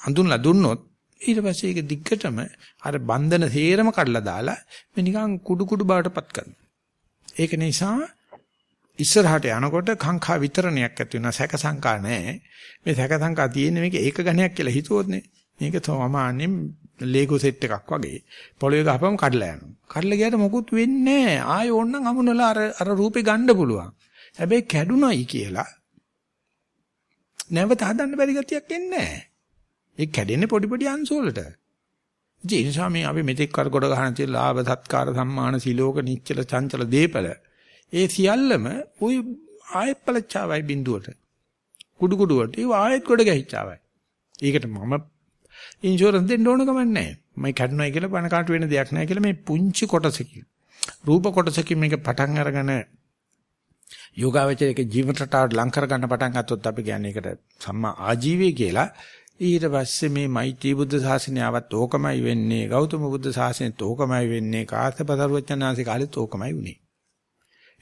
අඳුන්ලා දුන්නොත් ඊට පස්සේ ඒක දිග්ගටම අර බන්ධන තේරම කඩලා දාලා මේ නිකන් කුඩු කුඩු බවටපත් කරනවා. ඒක නිසා ඉස්සරහට යනකොට කාංකා විතරණයක් ඇති වෙනවා සැක සංකා නැහැ. මේ සැක සංකා තියෙන්නේ මේක ඒක ගණයක් කියලා හිතුවොත් නේ. මේක සාමාන්‍යයෙන් ලේගෝ සෙට් එකක් වගේ. පොළවේ ගහපම කඩලා යනවා. කඩලා ගියාට මොකුත් වෙන්නේ නැහැ. ආයෙ ඕනනම් අමුණලා අර අර රූපේ ගන්න පුළුවන්. හැබැයි කැඩුනයි කියලා නැවත හදන්න බැරි ගතියක් එන්නේ නැහැ. ඒ කැඩෙන්නේ පොඩි පොඩි අංශු වලට. ඒ නිසා මේ අපි මෙතෙක් කර කොට ගන්න තියෙන ලාභ සත්කාර සම්මාන සිලෝක නිච්චල චංචල දීපල ඒ සියල්ලම ওই ආයෙත් පළච්චාවයි බින්දුවට. කුඩු කුඩු වලට ඒ ආයෙත් කොට ගැහිච්චාවයි. ඒකට මම ඉන්ෂුරන්ස් දෙන්න ඕන කමක් නැහැ. මම කඩනොයි කියලා බණ කාට වෙන දෙයක් නැහැ කියලා මේ පුංචි කොටසකින් රූප කොටසකින් මේක පටන් අරගෙන යෝගාවචරයේ ජීවිත රටාවට ලං කර ගන්න පටන් ගත්තොත් අපි කියන්නේ ඒකට සම්මා ආජීවය කියලා. ඊට පස්සේ මේ මෛත්‍රී බුද්ධ ශාසනය ආවත් ඕකමයි වෙන්නේ. ගෞතම බුද්ධ ශාසනයත් ඕකමයි වෙන්නේ. කාර්යපදරුවචනාංශේ කාලෙත් ඕකමයි උනේ.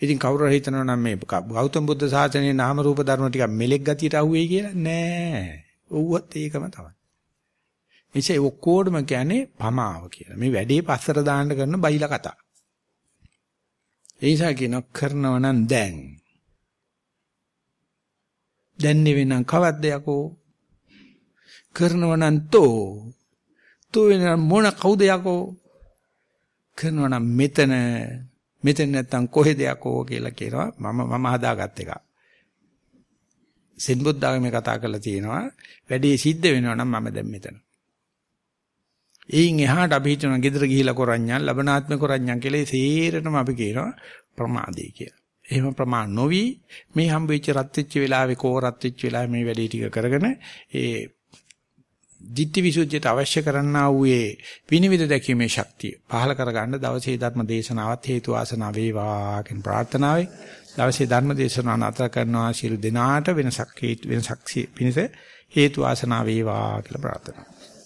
ඉතින් කවුරු හරි හිතනවා නම් මේ ගෞතම බුද්ධ ශාසනයේ නාම රූප ධර්ම ටික මෙලෙක් ගතියට අහුවෙයි කියලා නෑ. ඔව්වත් ඒකම තමයි. එසේ ඔක්කොඩම කියන්නේ පමාව කියලා. මේ වැඩේ පස්සට දාන්න කරන බයිලා කතා. ඒ නිසා කියන කරනව නම් දැන්. දැන් නෙවෙනම් කවද්ද යකෝ? කරනව නම් තෝ. තෝ වෙන මොන කවුද යකෝ? කරනව නම් මෙතන මෙතන නැත්තම් කොහෙද යකෝ කියලා කියනවා මම මම හදාගත් එක. සෙන් බුද්ධාගමේ කතා කරලා තියෙනවා වැඩේ සිද්ධ වෙනවා නම් මම දැන් මෙතන. එයින් එහාට අපි හිතනවා ගෙදර ගිහිලා කරඤ්ඤන් ලබනාත්ම කරඤ්ඤන් කියලා ඒ සේරටම අපි කියනවා ප්‍රමාදේ කියලා. එහෙම ප්‍රමාණ නොවි මේ හම්බෙච්ච රත් වෙච්ච වෙලාවේ කෝ රත් වෙච්ච වෙලාවේ මේ වැඩේ ටික කරගෙන ඒ ditthi visuddhiyට අවශ්‍ය කරන්නා වූ ඒ විනිවිද දැකීමේ ශක්තිය පහල කරගන්න දවසේ ධර්ම දේශනාවත් හේතු ආසනාව වේවා කියන ප්‍රාර්ථනාවයි දවසේ ධර්ම දේශනාව නතර කරනවා ශිරු දිනාට වෙනසක් වෙනසක් පිණිස හේතු ආසනාව වේවා කියලා ප්‍රාර්ථනා